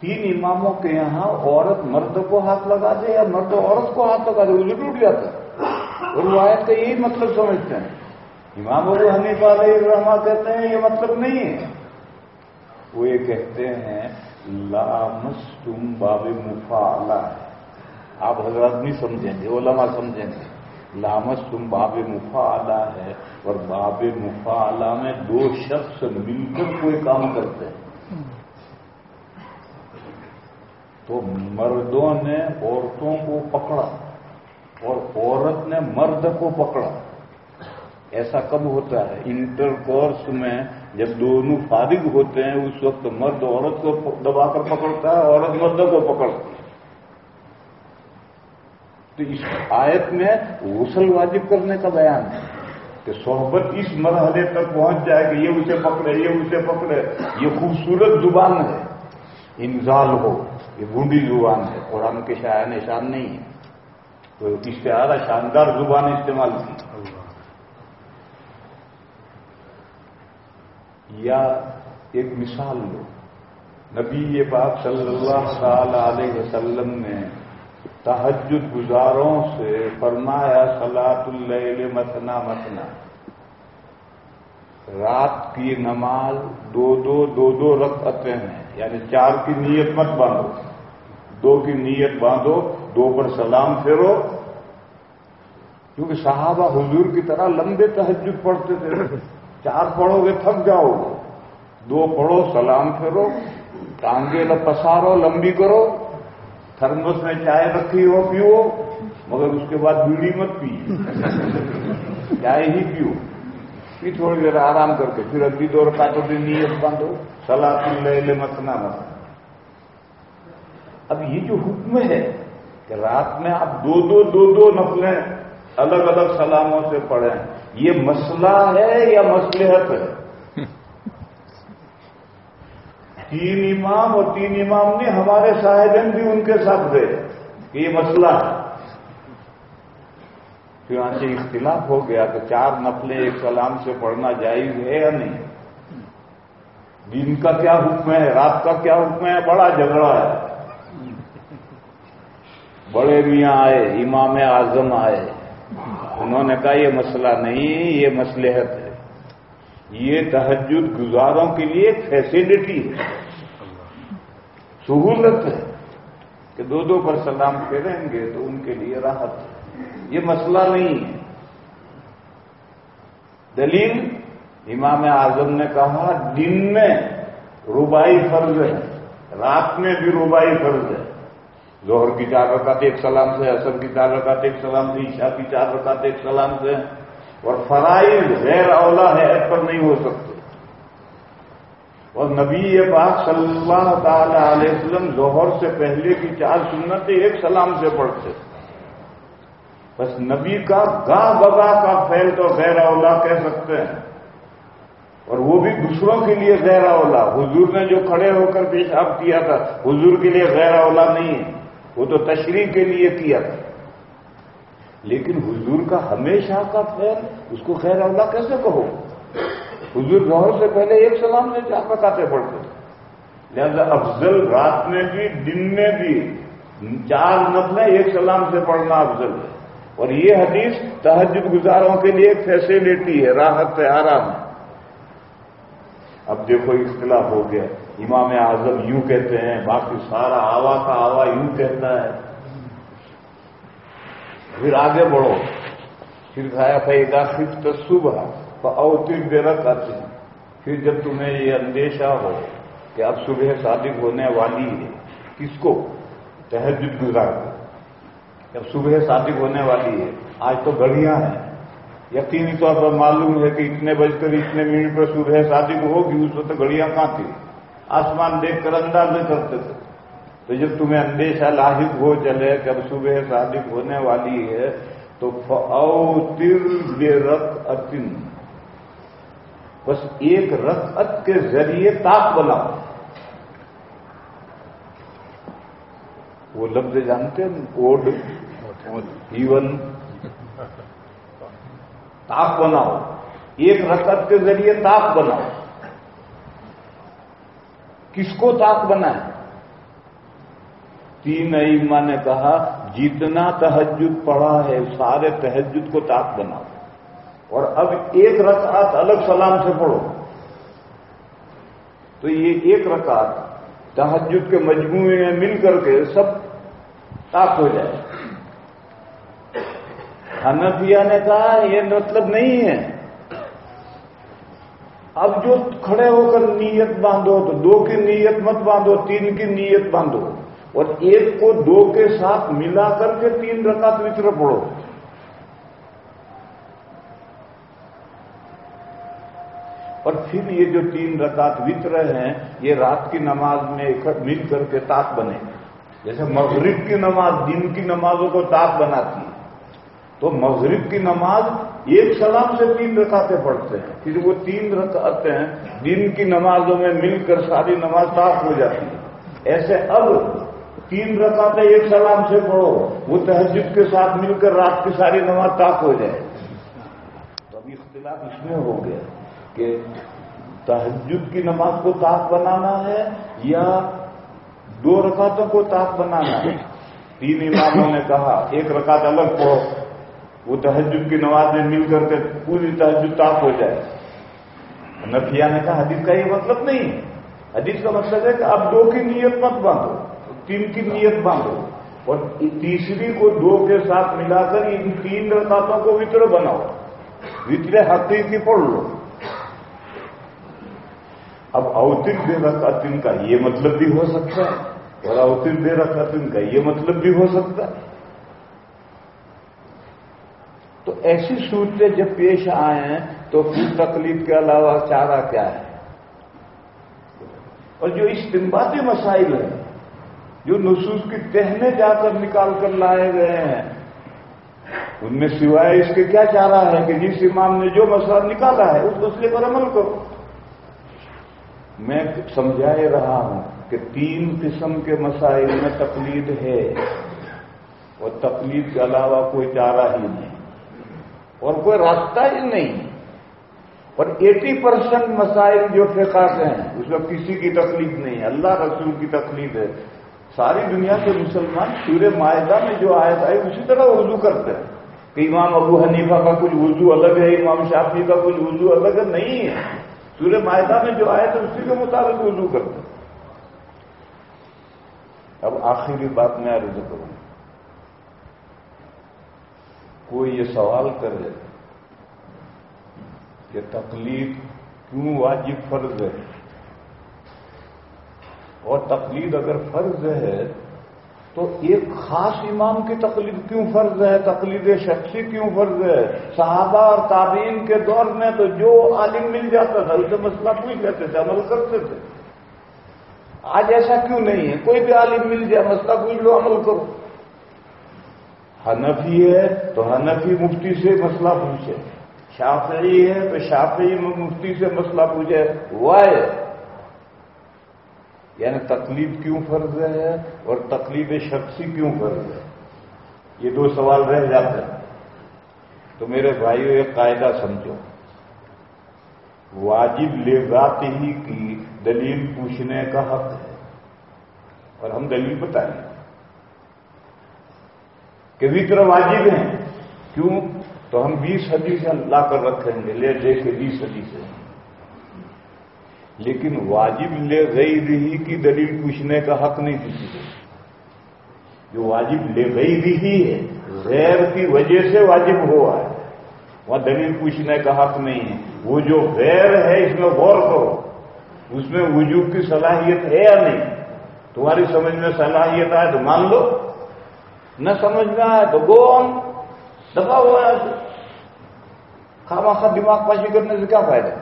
تین اماموں کے یہاں عورت مرد کو ہاتھ لگا دے یا مرد عورت کو ہاتھ لگا دے؟ اسے ٹوٹ جاتا ہے۔ اور روایت کا یہی مطلب سمجھتے ہیں۔ امام ابو حنیفہ علیہ الرحمہ کہتے ہیں، یہ مطلب نہیں ہے۔ وہ یہ کہتے ہیں لامس تم باب مفا ہے۔ آپ حضرات نہیں سمجھیں گے، علماء سمجھیں گے۔ لامس تم باب مفا ہے اور باب مفا میں دو شخص مل کر کوئی کام کرتے ہیں۔ تو مردوں نے عورتوں کو پکڑا۔ اور عورت نے مرد کو پکڑا۔ ایسا کب ہوتا ہے؟ انٹر کورس میں جب دونوں فارغ ہوتے ہیں، اس وقت مرد عورت کو دبا کر پکڑتا ہے، عورت مرد کو پکڑتی ہے۔ تو اس آیت میں غسل واجب کرنے کا بیان ہے کہ صحبت اس مرحلے تک پہنچ جائے کہ یہ اسے پکڑے، یہ اسے پکڑے۔ یہ خوبصورت زبان ہے۔ انزال ہو، یہ بونڈی زبان ہے۔ قرآن کے شاعر نشان نہیں ہے۔ تو اشتہارہ شاندار زبان استعمال کی۔ یا ایک مثال لو نبی یہ صلی اللہ تعالی علیہ وسلم نے تحجد گزاروں سے فرمایا سلاۃ اللیل متنا متنا۔ رات کی نماز دو دو دو دو رقطیں ہیں۔ یعنی چار کی نیت مت باندھو۔ دو کی نیت باندھو۔ دو پر سلام پھیرو۔ کیونکہ صحابہ حضور کی طرح لمبے تحجد پڑھتے تھے۔ چار پڑھو گے تھک جاؤ گے۔ دو پڑھو، سلام پھیرو۔ ٹانگے پسارو، لمبی کرو۔ تھرمس میں چائے رکھی ہو، پیو۔ مگر اس کے بعد بیڑی مت پی۔ چائے ہی پیو۔ پھر تھوڑی دیر آرام کر کے۔ پھر اگلی دور کا تو نیت باندھو۔ سلاد لے لے متنا۔ مت اب یہ جو حکم ہے کہ رات میں آپ دو دو دو دو نفلیں الگ الگ سلاموں سے پڑھیں۔ یہ مسئلہ ہے یا مسلحت ہے؟ تین امام اور تین امام نے ہمارے صاحبین بھی ان کے ساتھ گئے۔ کہ یہ مسئلہ ہے۔ یہاں سے اختلاف ہو گیا کہ چار نفلیں ایک سلام سے پڑھنا جائز ہے یا نہیں۔ دن کا کیا حکم ہے؟ رات کا کیا حکم ہے؟ بڑا جھگڑا ہے۔ بڑے میاں آئے، امام اعظم آئے۔ انہوں نے کہا، یہ مسئلہ نہیں، یہ مسلحت ہے۔ یہ تحجد گزاروں کے لیے ایک فیسلٹی ہے۔ سہولت ہے کہ دو دو پر سلام پھیریں گے تو ان کے لیے راحت ہے۔ یہ مسئلہ نہیں ہے۔ دلیل، امام اعظم نے کہا، دن میں ربائی فرض ہے، رات میں بھی ربائی فرض ہے۔ ظہر کی چار رکعت ایک سلام سے اصل کی چار رکعت ایک سلام سے، عشاء کی چار رکعت ایک سلام سے۔ اور فرائض غیر اولا ہے پر نہیں ہو سکتے۔ اور نبی پاک صلی اللہ تعالی علیہ وسلم ظہر سے پہلے کی چار سنتیں ایک سلام سے پڑھتے۔ بس نبی کا گا بگا کا فیل تو غیر اولا کہہ سکتے ہیں۔ اور وہ بھی دوسروں کے لیے غیر اولا حضور نے جو کھڑے ہو کر پیشاب کیا تھا، حضور کے لیے غیر اولا نہیں ہے۔ وہ تو تشریح کے لیے کیا تھا۔ لیکن حضور کا ہمیشہ کا فیل اس کو غیر اولا کیسے کہو؟ حضور ظہر سے پہلے ایک سلام سے چار پکاتے پڑتے لہذا افضل رات میں بھی، دن میں بھی چار نفلیں ایک سلام سے پڑھنا افضل ہے۔ اور یہ حدیث تحجد گزاروں کے لیے ایک فیسلٹی ہے، راحت ہے، آرام ہے۔ اب دیکھو اختلاف ہو گیا۔ امام اعظم یوں کہتے ہیں، باقی سارا آوا کا آوا یوں کہتا ہے۔ پھر آگے بڑھو۔ پھر کھایا پھر صرف صبح اوتر دے رکھ آتے ہیں پھر جب تمہیں یہ اندیشہ ہو کہ اب صبح صادق ہونے والی ہے، کس کو؟ تہجد گزار جب صبح صادق ہونے والی ہے، آج تو گھڑیاں ہیں۔ یقینی طور پر معلوم ہے کہ اتنے بج کر اتنے منٹ پر صبح صادق ہوگی، اس وقت گھڑیاں کہاں تھی آسمان دیکھ کر انداز کرتے تھے۔ تو جب تمہیں اندیشہ لاحق ہو چلے کہ اب صبح صادق ہونے والی ہے، تو بے رق اتن بس ایک رقط کے ذریعے تاپ بناؤ وہ لفظ جانتے ہیں؟ اوڈ ایون تاپ بناؤ ایک رقط کے ذریعے تاپ بناؤ کس کو تاک بنا ہے؟ جی تین ایما نے کہا جتنا تحجد پڑا ہے، سارے تحجد کو تاک بناؤ۔ اور اب ایک رکعت الگ سلام سے پڑھو۔ تو یہ ایک رکعت تحجد کے مجموعے میں مل کر کے سب تاک ہو جائے۔ حنفیہ نے کہا یہ مطلب نہیں ہے۔ اب جو کھڑے ہو کر نیت باندھو تو دو کی نیت مت باندھو، تین کی نیت باندھو۔ اور ایک کو دو کے ساتھ ملا کر کے تین رکعت وطر پڑھو۔ اور پھر یہ جو تین رکعت وطر ہیں، یہ رات کی نماز میں مل کر کے تاک بنے۔ جیسے مغرب کی نماز، دن کی نمازوں کو تاک بناتی۔ ہے تو مغرب کی نماز ایک سلام سے تین رکعتیں پڑھتے ہیں۔ پھر وہ تین رکعتیں دن کی نمازوں میں مل کر ساری نماز صاف ہو جاتی ہے ایسے اب تین رکعتیں ایک سلام سے پڑھو وہ تہذیب کے ساتھ مل کر رات کی ساری نماز طاق ہو جائے۔ تو اب اختلاف اس میں ہو گیا کہ تہجد کی نماز کو طاق بنانا ہے یا دو رکعتوں کو طاق بنانا ہے۔ تین اماموں نے کہا، ایک رکعت الگ پڑھو۔ وہ تحجد کی نماز میں مل کر کے پوری تحجد تاپ ہو جائے۔ نفیا نے کہا، حدیث کا یہ مطلب نہیں حدیث کا مطلب ہے کہ اب دو کی نیت مت باندھو، تین کی نیت باندھو۔ اور تیسری کو دو کے ساتھ ملا کر ان تین رکعتوں کو وطر بناؤ۔ وطر حقیقی پڑھ لو۔ اب اوتر بے رکعتن کا یہ مطلب بھی ہو سکتا ہے اور اوتر بے رکعتن کا یہ مطلب بھی ہو سکتا ہے۔ تو ایسی صورتیں جب پیش آئے ہیں تو پھر تکلیف کے علاوہ چارہ کیا ہے؟ اور جو استمباتی مسائل ہیں، جو نصوص کی تہنے جا کر نکال کر لائے گئے ہیں، ان میں سوائے اس کے کیا چارہ ہے کہ جس امام نے جو مسئلہ نکالا ہے، اس مسئلے پر عمل کرو۔ میں سمجھا رہا ہوں کہ تین قسم کے مسائل میں تقلید ہے، اور تقلید کے علاوہ کوئی چارہ ہی نہیں۔ اور کوئی راستہ ہی نہیں۔ اور ایٹی پرسینٹ مسائل جو فقہ کے ہیں، اس میں کسی کی تکلیف نہیں ہے۔ اللہ رسول کی تکلیف ہے۔ ساری دنیا کے مسلمان سورہ معاہدہ میں جو آئے تھا اسی طرح وضو کرتے ہیں۔ کہ امام ابو حنیفہ کا کچھ وضو الگ ہے، امام شافی کا کچھ وضو الگ ہے، نہیں ہے۔ سورہ معاہدہ میں جو آئے تھے اسی کے مطابق وضو کرتے اب آخری بات میں عرض کروں۔ کوئی یہ سوال کرے کہ تقلید کیوں واجب فرض ہے؟ اور تقلید اگر فرض ہے تو ایک خاص امام کی تقلید کیوں فرض ہے؟ تقلید شخصی کیوں فرض ہے؟ صحابہ اور تعبین کے دور میں تو جو عالم مل جاتا تھا، اسے مسئلہ پوچھ لیتے تھے، عمل کرتے تھے۔ آج ایسا کیوں نہیں ہے؟ کوئی بھی عالم مل جائے، مسئلہ پوچھ لو، عمل کرو۔ حنفی ہے تو حنفی مفتی سے مسئلہ پوچھے۔ شافعی ہے تو شافعی مفتی سے مسئلہ پوچھے۔ وائے یعنی تکلیف کیوں فرض ہے اور تکلیف شخصی کیوں فرض ہے؟ یہ دو سوال رہ جاتے ہیں۔ تو میرے بھائیوں ایک قاعدہ سمجھو۔ واجب لے ذات ہی کی دلیل پوچھنے کا حق ہے۔ اور ہم دلیل بتائیں۔ کہ وطر واجب ہیں۔ کیوں؟ تو ہم بیس صدی سے لا کر رکھیں گے، لے دے کے بیس صدی سے لیکن واجب لے گئی رہی کی دلیل پوچھنے کا حق نہیں کسی کو۔ جو واجب لے گئی رہی ہے، غیر کی وجہ سے واجب ہوا ہے۔ وہاں دلیل پوچھنے کا حق نہیں ہے۔ وہ جو غیر ہے، اس میں غور کرو۔ اس میں وجوب کی صلاحیت ہے یا نہیں؟ تمہاری سمجھ میں صلاحیت آئے تو مان لو۔ نہ سمجھ میں آئے تو گون دبا ہوا ہے خواہ خواہ دماغ پاشی کرنے سے کیا فائدہ؟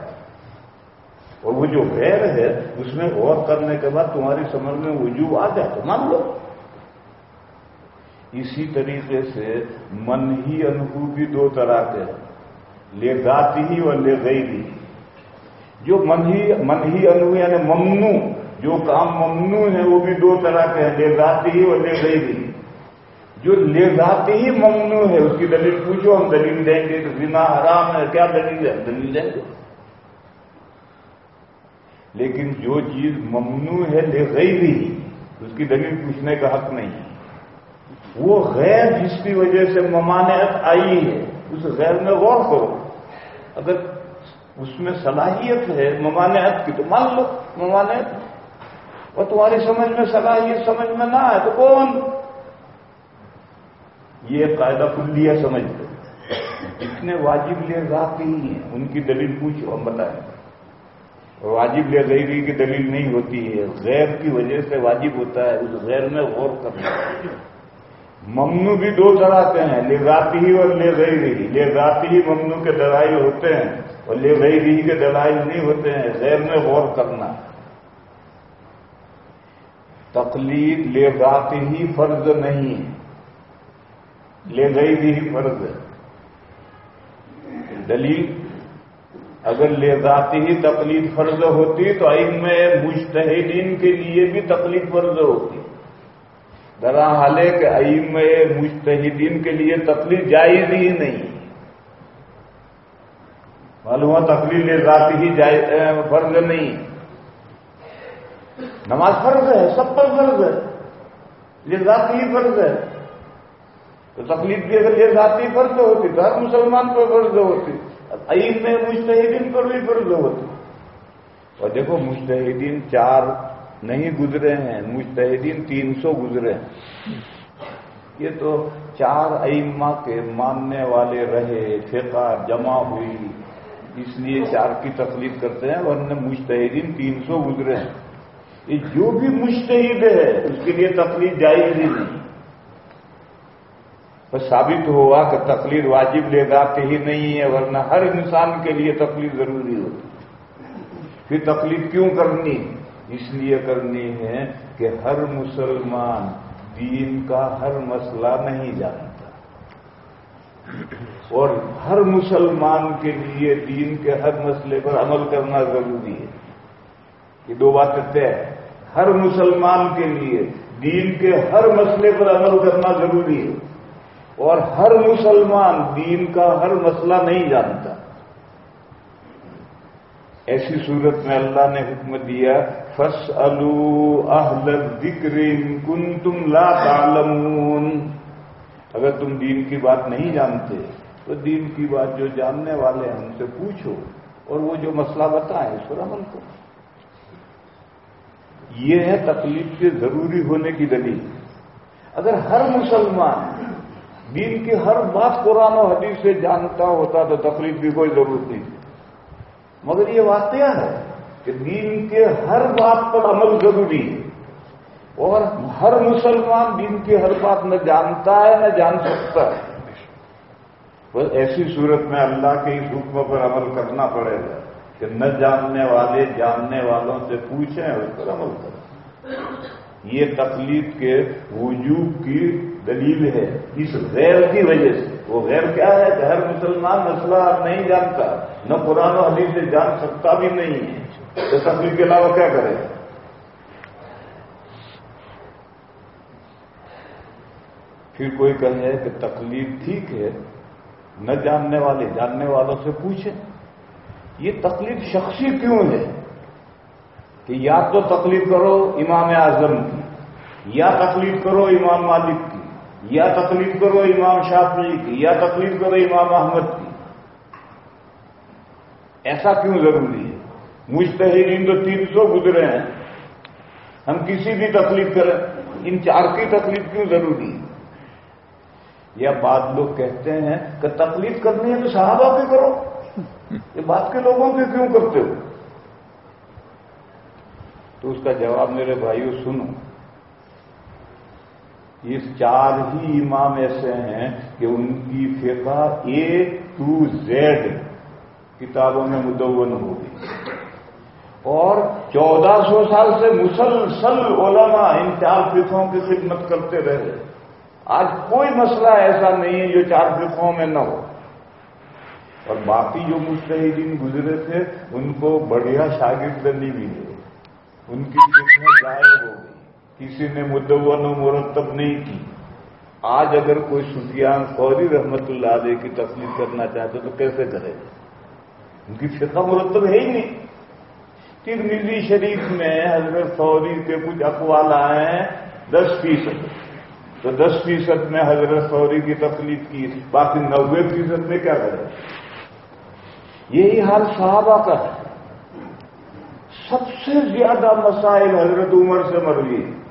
اور وہ جو غیر ہے، اس میں غور کرنے کے بعد تمہاری سمجھ میں وجوب آ جائے تو مان لو۔ اسی طریقے سے من ہی انہو بھی دو طرح کے لے گاتی ہی اور لے گئی بھی جو من ہی من ہی انہو یعنی ممنوع، جو کام ممنوع ہے وہ بھی دو طرح کے ہیں، لے گاتی ہی اور لے گئی بھی جو لے گاتی ہی ممنوع ہے، اس کی دلیل پوچھو، ہم دلیل دیں گے تو بنا حرام ہے، کیا دلیل ہے؟ دلیل دیں گے۔ لیکن جو چیز ممنوع ہے لے گئی بھی اس کی دلیل پوچھنے کا حق نہیں۔ ہے وہ غیر جس کی وجہ سے ممانعت آئی ہے، اس غیر میں غور کرو۔ اگر اس میں صلاحیت ہے ممانعت کی، تو مان لو ممانعت۔ اور تمہاری سمجھ میں صلاحیت سمجھ میں نہ آئے تو کون؟ یہ قاعدہ کلیہ سمجھ لو اتنے واجب لے رات ہی ہیں۔ ان کی دلیل پوچھو، ہم بتائیں۔ واجب لے غیری کی دلیل نہیں ہوتی ہے۔ غیر کی وجہ سے واجب ہوتا ہے، اس غیر میں غور کرنا۔ ممنو بھی دو طرح کے ہیں، لے ذاتی ہی اور لے گئی رہی لے ذاتی ہی ممنو کے دلائل ہوتے ہیں اور لے گئی رہی کے دلائل نہیں ہوتے ہیں۔ غیر میں غور کرنا۔ تقلید لے ذاتی ہی فرض نہیں لے گئی رہی فرض ہے۔ دلیل، اگر لے ذاتی ہی تقلید فرض ہوتی تو علم مشتحدین کے لیے بھی تقلید فرض ہوتی۔ درا حال ہے کہ عیم مشتحدین کے لیے تقلید جائز ہی نہیں۔ معلوم ہوا تقلید ذاتی ہی فرض نہیں۔ نماز فرض ہے، سب پر فرض ہے۔ یہ ذاتی ہی فرض ہے۔ تو تقلید بھی اگر یہ ذاتی فرض ہوتی تو ہر مسلمان پر فرض ہوتی۔ عیم میں مشتحدین پر بھی فرض ہوتی۔ اور دیکھو مشتحدین چار نہیں گزرے ہیں، مجتہدین تین سو گزرے ہیں۔ یہ تو چار ائمہ کے ماننے والے رہے، فقہ جمع ہوئی، اس لیے چار کی تکلیف کرتے ہیں، ورنہ مجتہدین تین سو گزرے ہیں۔ یہ جو بھی مشتحد ہے، اس کے لیے تکلیف جائز ہی نہیں۔ بس ثابت ہوا کہ تکلیف واجب لے جاتے ہی نہیں ہے، ورنہ ہر انسان کے لیے تکلیف ضروری ہوتی پھر تکلیف کیوں کرنی؟ اس لیے کرنی ہے کہ ہر مسلمان دین کا ہر مسئلہ نہیں جانتا۔ اور ہر مسلمان کے لیے دین کے ہر مسئلے پر عمل کرنا ضروری ہے۔ یہ دو باتیں طے ہر مسلمان کے لیے دین کے ہر مسئلے پر عمل کرنا ضروری ہے۔ اور ہر مسلمان دین کا ہر مسئلہ نہیں جانتا۔ ایسی صورت میں اللہ نے حکم دیا فس الحل ذکر کن تم لا تعلمون۔ اگر تم دین کی بات نہیں جانتے، تو دین کی بات جو جاننے والے ہیں، ان سے پوچھو اور وہ جو مسئلہ بتائیں، اس پر عمل کرو۔ یہ ہے تکلیف کے ضروری ہونے کی دلیل۔ اگر ہر مسلمان دین کی ہر بات قرآن و حدیث سے جانتا ہوتا تو تکلیف کی کوئی ضرورت نہیں۔ مگر یہ واقعہ ہے کہ دین کے ہر بات پر عمل ضروری ہے۔ اور ہر مسلمان دین کی ہر بات نہ جانتا ہے، نہ جان سکتا ہے۔ بس ایسی صورت میں اللہ کے اس حکم پر عمل کرنا پڑے گا کہ نہ جاننے والے جاننے والوں سے پوچھیں اس پر عمل کریں۔ یہ تکلیف کے وجوب کی دلیل ہے اس غیر کی وجہ سے۔ وہ غیر کیا ہے کہ ہر مسلمان مسئلہ نہیں جانتا، نہ قرآن و حدیث سے جان سکتا بھی نہیں ہے۔ تو تکلیف کے علاوہ کیا کرے؟ پھر کوئی کہے کہ تکلیف ٹھیک ہے، نہ جاننے والے جاننے والوں سے پوچھیں یہ تکلیف شخصی کیوں ہے؟ کہ یا تو تکلیف کرو امام اعظم کی، یا تکلیف کرو امام مالک کی۔ یا تکلیف کرو امام شافعی کی، یا تکلیف کرو امام احمد کی۔ ایسا کیوں ضروری ہے؟ مشتحرین تو تین سو گزرے ہیں۔ ہم کسی بھی تکلیف کریں، ان چار کی تکلیف کیوں ضروری ہے؟ یا بعد لوگ کہتے ہیں کہ تکلیف کرنی ہے تو صحابہ کی کرو۔ یہ بات کے لوگوں کے کیوں کرتے ہو؟ تو اس کا جواب میرے بھائیوں سنو۔ یہ چار ہی امام ایسے ہیں کہ ان کی فقہ اے ٹو زیڈ کتابوں میں مدون ہوگی۔ اور چودہ سو سال سے مسلسل علماء ان چار فقوں کی خدمت کرتے رہے۔ آج کوئی مسئلہ ایسا نہیں ہے جو چار فقوں میں نہ ہو۔ اور باقی جو مشتحدین گزرے تھے، ان کو بڑھیا شاگردنی بھی ہے۔ ان کی قسمیں ضائع ہو گئی کسی نے مدون و مرتب نہیں کی۔ آج اگر کوئی سفیان فوری رحمت اللہ علیہ کی تکلیف کرنا چاہتے تو کیسے کرے؟ ان کی فقہ مرتب ہے ہی نہیں۔ ترمیزی شریف میں حضرت فوری کے کچھ اقوال آئے ہیں دس فیصد۔ تو دس فیصد میں حضرت فوری کی تکلیف کی۔ باقی نوے فیصد میں کیا کرے؟ یہی حال صحابہ کا ہے۔ سب سے زیادہ مسائل حضرت عمر سے مروی۔ ہیں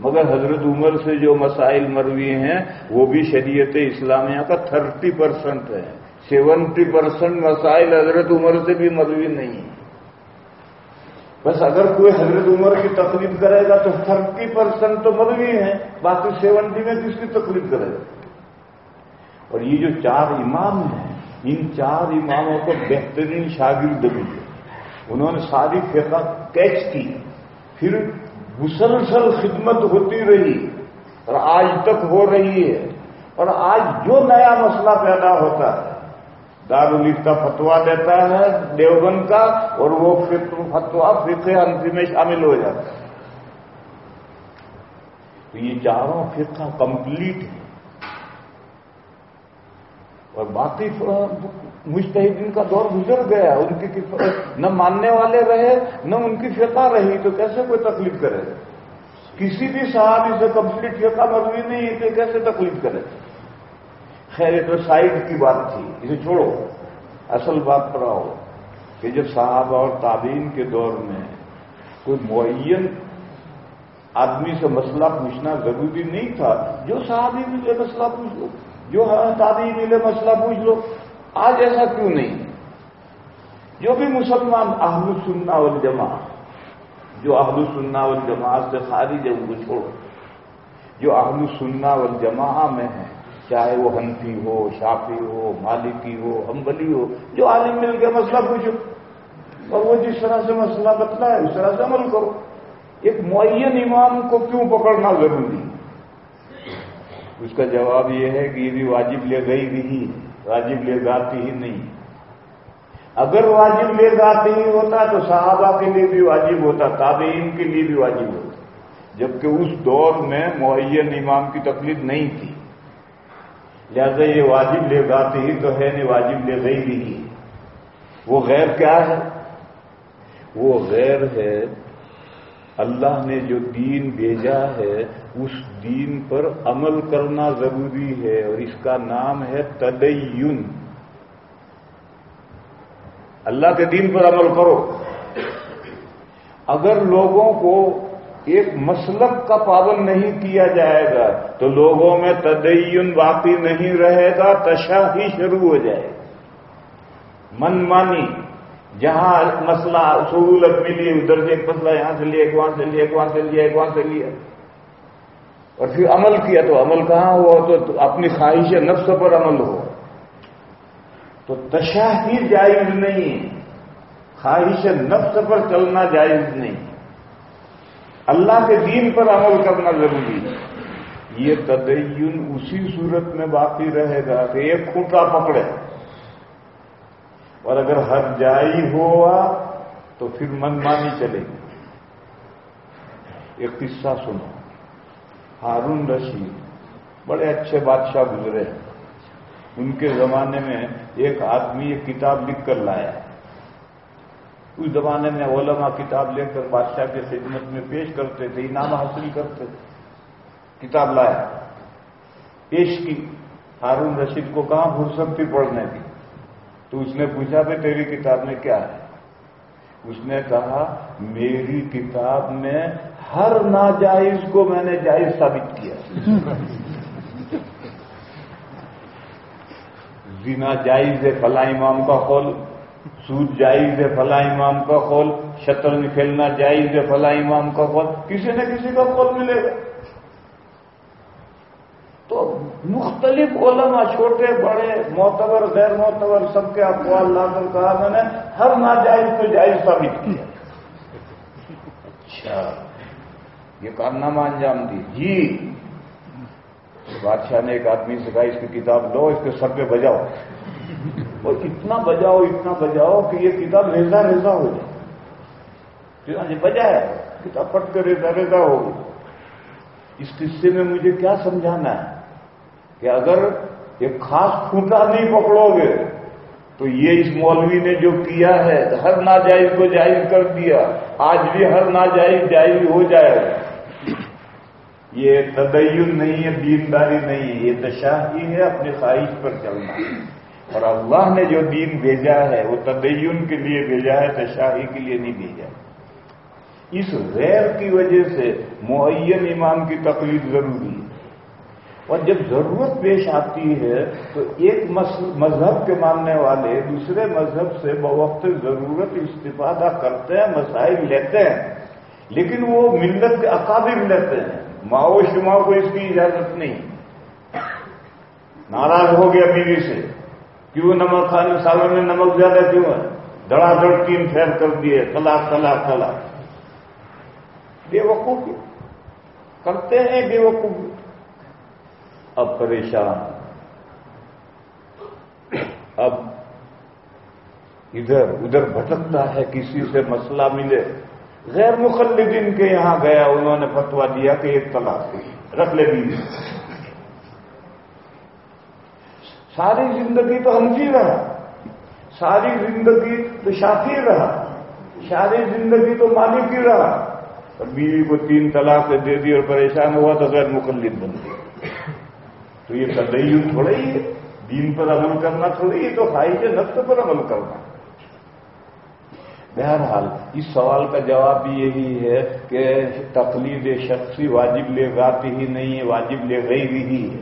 مگر حضرت عمر سے جو مسائل مروی ہیں، وہ بھی شریعت اسلامیہ کا تھرٹی پرسنٹ ہے۔ سیونٹی پرسنٹ مسائل حضرت عمر سے بھی مروی نہیں ہے بس اگر کوئی حضرت عمر کی تکلیف کرے گا تو تھرٹی پرسنٹ تو مروی ہیں، باقی سیونٹی میں کس کی تکلیف کرے گا۔ اور یہ جو چار امام ہیں، ان چار اماموں کو بہترین شاگرد بھی انہوں نے ساری فقہ کیچ کی۔ پھر مسلسل خدمت ہوتی رہی اور آج تک ہو رہی ہے اور آج جو نیا مسئلہ پیدا ہوتا ہے دارالف کا فتوا دیتا ہے دیوبند کا اور وہ فتوا فقہ انتری میں شامل ہو جاتا ہے۔ تو یہ چاروں فرقہ کمپلیٹ ہے اور باقی مشتحدین کا دور گزر گیا، ان کی نہ ماننے والے رہے، نہ ان کی فقہ رہی، تو کیسے کوئی تکلیف کرے؟ کسی بھی صحابی سے کمپلیٹ فقہ مروی نہیں، تو کیسے تکلیف کرے؟ خیر تو سائڈ کی بات تھی، اسے چھوڑو۔ اصل بات پر آؤ کہ جب صحابہ اور تعبین کے دور میں کوئی معین آدمی سے مسئلہ پوچھنا ضروری نہیں تھا، جو صحابی ملے مسئلہ پوچھ جو تعبین ملے، مسئلہ پوچھ لو۔ آج ایسا کیوں نہیں؟ جو بھی مسلمان اہل سننا والجماع جو اہل سننا والجماع سے خارج ہے، ان کو چھوڑو۔ جو اہل سننا والجماع میں ہے چاہے وہ ہنفی ہو شافی ہو، مالکی ہو ہمبلی ہو، جو عالم مل کے مسئلہ پوچھو۔ اور وہ جس طرح سے مسئلہ بتلا ہے اس طرح سے عمل کرو۔ ایک معین امام کو کیوں پکڑنا ضروری؟ ہے اس کا جواب یہ ہے کہ یہ بھی واجب لے گئی بھی واجب لے گاتی ہی نہیں۔ اگر واجب لے گاتی ہی ہوتا تو صحابہ کے لیے بھی واجب ہوتا، تابعین کے لیے بھی واجب ہوتا، جبکہ اس دور میں معین امام کی تکلیف نہیں تھی۔ لہذا یہ واجب لے گاتی ہی تو ہے، نہیں واجب لے گئی بھی وہ غیر کیا ہے؟ وہ غیر ہے اللہ نے جو دین بھیجا ہے، اس دین پر عمل کرنا ضروری ہے اور اس کا نام ہے تدین۔ اللہ کے دین پر عمل کرو۔ اگر لوگوں کو ایک مسلک کا پابند نہیں کیا جائے گا، تو لوگوں میں تدین باقی نہیں رہے گا تشا ہی شروع ہو جائے۔ من مانی۔ جہاں مسئلہ، سہولت ملی ادھر سے ایک مسئلہ یہاں سے لیا، ایک وہاں سے لیا، ایک وہاں سے لیا، ایک وہاں سے لیا۔ اور پھر عمل کیا تو عمل کہاں ہوا؟ تو اپنی خواہش نفس پر عمل ہو تو تشاہی جائز نہیں خواہش نفس پر چلنا جائز نہیں۔ اللہ کے دین پر عمل کرنا ضروری ہے۔ یہ تدین اسی صورت میں باقی رہے گا کہ ایک کھوٹا پکڑے۔ اور اگر ہر جائی ہوا تو پھر من مانی چلے گی۔ ایک قصہ سنو۔ ہارون رشید بڑے اچھے بادشاہ گزرے ہیں۔ ان کے زمانے میں ایک آدمی ایک کتاب لکھ کر لایا۔ اس زمانے میں علماء کتاب لے کر بادشاہ کے خدمت میں پیش کرتے تھے، انعام حاصل کرتے تھے۔ کتاب لایا۔ پیش کی ہارون رشید کو کہاں فرصت تھی پڑھنے کی؟ تو اس نے پوچھا بھائی تیری کتاب میں کیا ہے؟ اس نے کہا، میری کتاب میں ہر ناجائز کو میں نے جائز ثابت کیا۔ زنا جائز ہے، فلاں امام کا قول۔ سود جائز ہے، فلاں امام کا قول۔ شطرنج کھیلنا جائز ہے، فلاں امام کا قول۔ کسی نہ کسی کا قول ملے گا۔ مختلف علماء، چھوٹے، بڑے، معتبر، غیر معتبر، سب کے اقوال لا کر کہا میں نے، ہر ناجائز کو جائز ثابت کیا۔ اچھا۔ یہ کارنامہ انجام دی۔ جی۔ بادشاہ نے ایک آدمی سے کہا، اس کی کتاب لو، اس کے سر پہ بجاؤ۔ اور اتنا بجاؤ اتنا بجاؤ کہ یہ کتاب ریزا ریزا ہو جائے۔ بجایا کتاب پٹ کے ریزا ریزا ہوگی اس قصے میں مجھے کیا سمجھانا ہے؟ کہ اگر ایک خاص کھوٹا نہیں پکڑو گے، تو یہ اس مولوی نے جو کیا ہے، ہر ناجائز کو جائز کر دیا۔ آج بھی ہر ناجائز جائز ہو جائے۔ گا یہ تدین نہیں ہے، دینداری نہیں ہے، یہ دشا ہی ہے اپنی خواہش پر چلنا۔ اور اللہ نے جو دین بھیجا ہے، وہ تدین کے لیے بھیجا ہے تشاہی کے لیے نہیں بھیجا۔ اس غیر کی وجہ سے معین امام کی تقلید ضروری ہے۔ اور جب ضرورت پیش آتی ہے تو ایک مذہب کے ماننے والے دوسرے مذہب سے بوقت ضرورت استفادہ کرتے ہیں، مسائل لیتے ہیں، لیکن وہ ملت کے اکابر لیتے ہیں۔ ماؤ شما کو اس کی اجازت نہیں۔ ناراض ہو گیا بیوی سے۔ کیوں نمک کھانے سالوں میں نمک زیادہ کیوں ہے؟ دڑا دڑ تین پھیل کر دیے طلاق طلاق طلاق بے وقوف کرتے ہیں بے وقوف اب پریشان۔ اب ادھر ادھر بھٹکتا ہے، کسی سے مسئلہ ملے۔ غیر مخلدین کے یہاں گیا، انہوں نے فتوا دیا کہ ایک طلاق رکھ لے دی ساری زندگی تو ہم جی رہا ساری زندگی تو شافی رہا۔ ساری زندگی تو مالک ہی رہا۔ اور بیوی کو تین طلاق دے دی اور پریشان ہوا تو غیر مقلد بن گئی۔ تو یہ تدین تھوڑا ہی ہے دین پر عمل کرنا تھوڑی ہے تو خواہش نفس پر عمل کرنا۔ بہرحال، اس سوال کا جواب بھی یہی ہے کہ تقلید شخصی واجب لے گاتی ہی نہیں ہے، واجب لے گئی بھی ہی ہے۔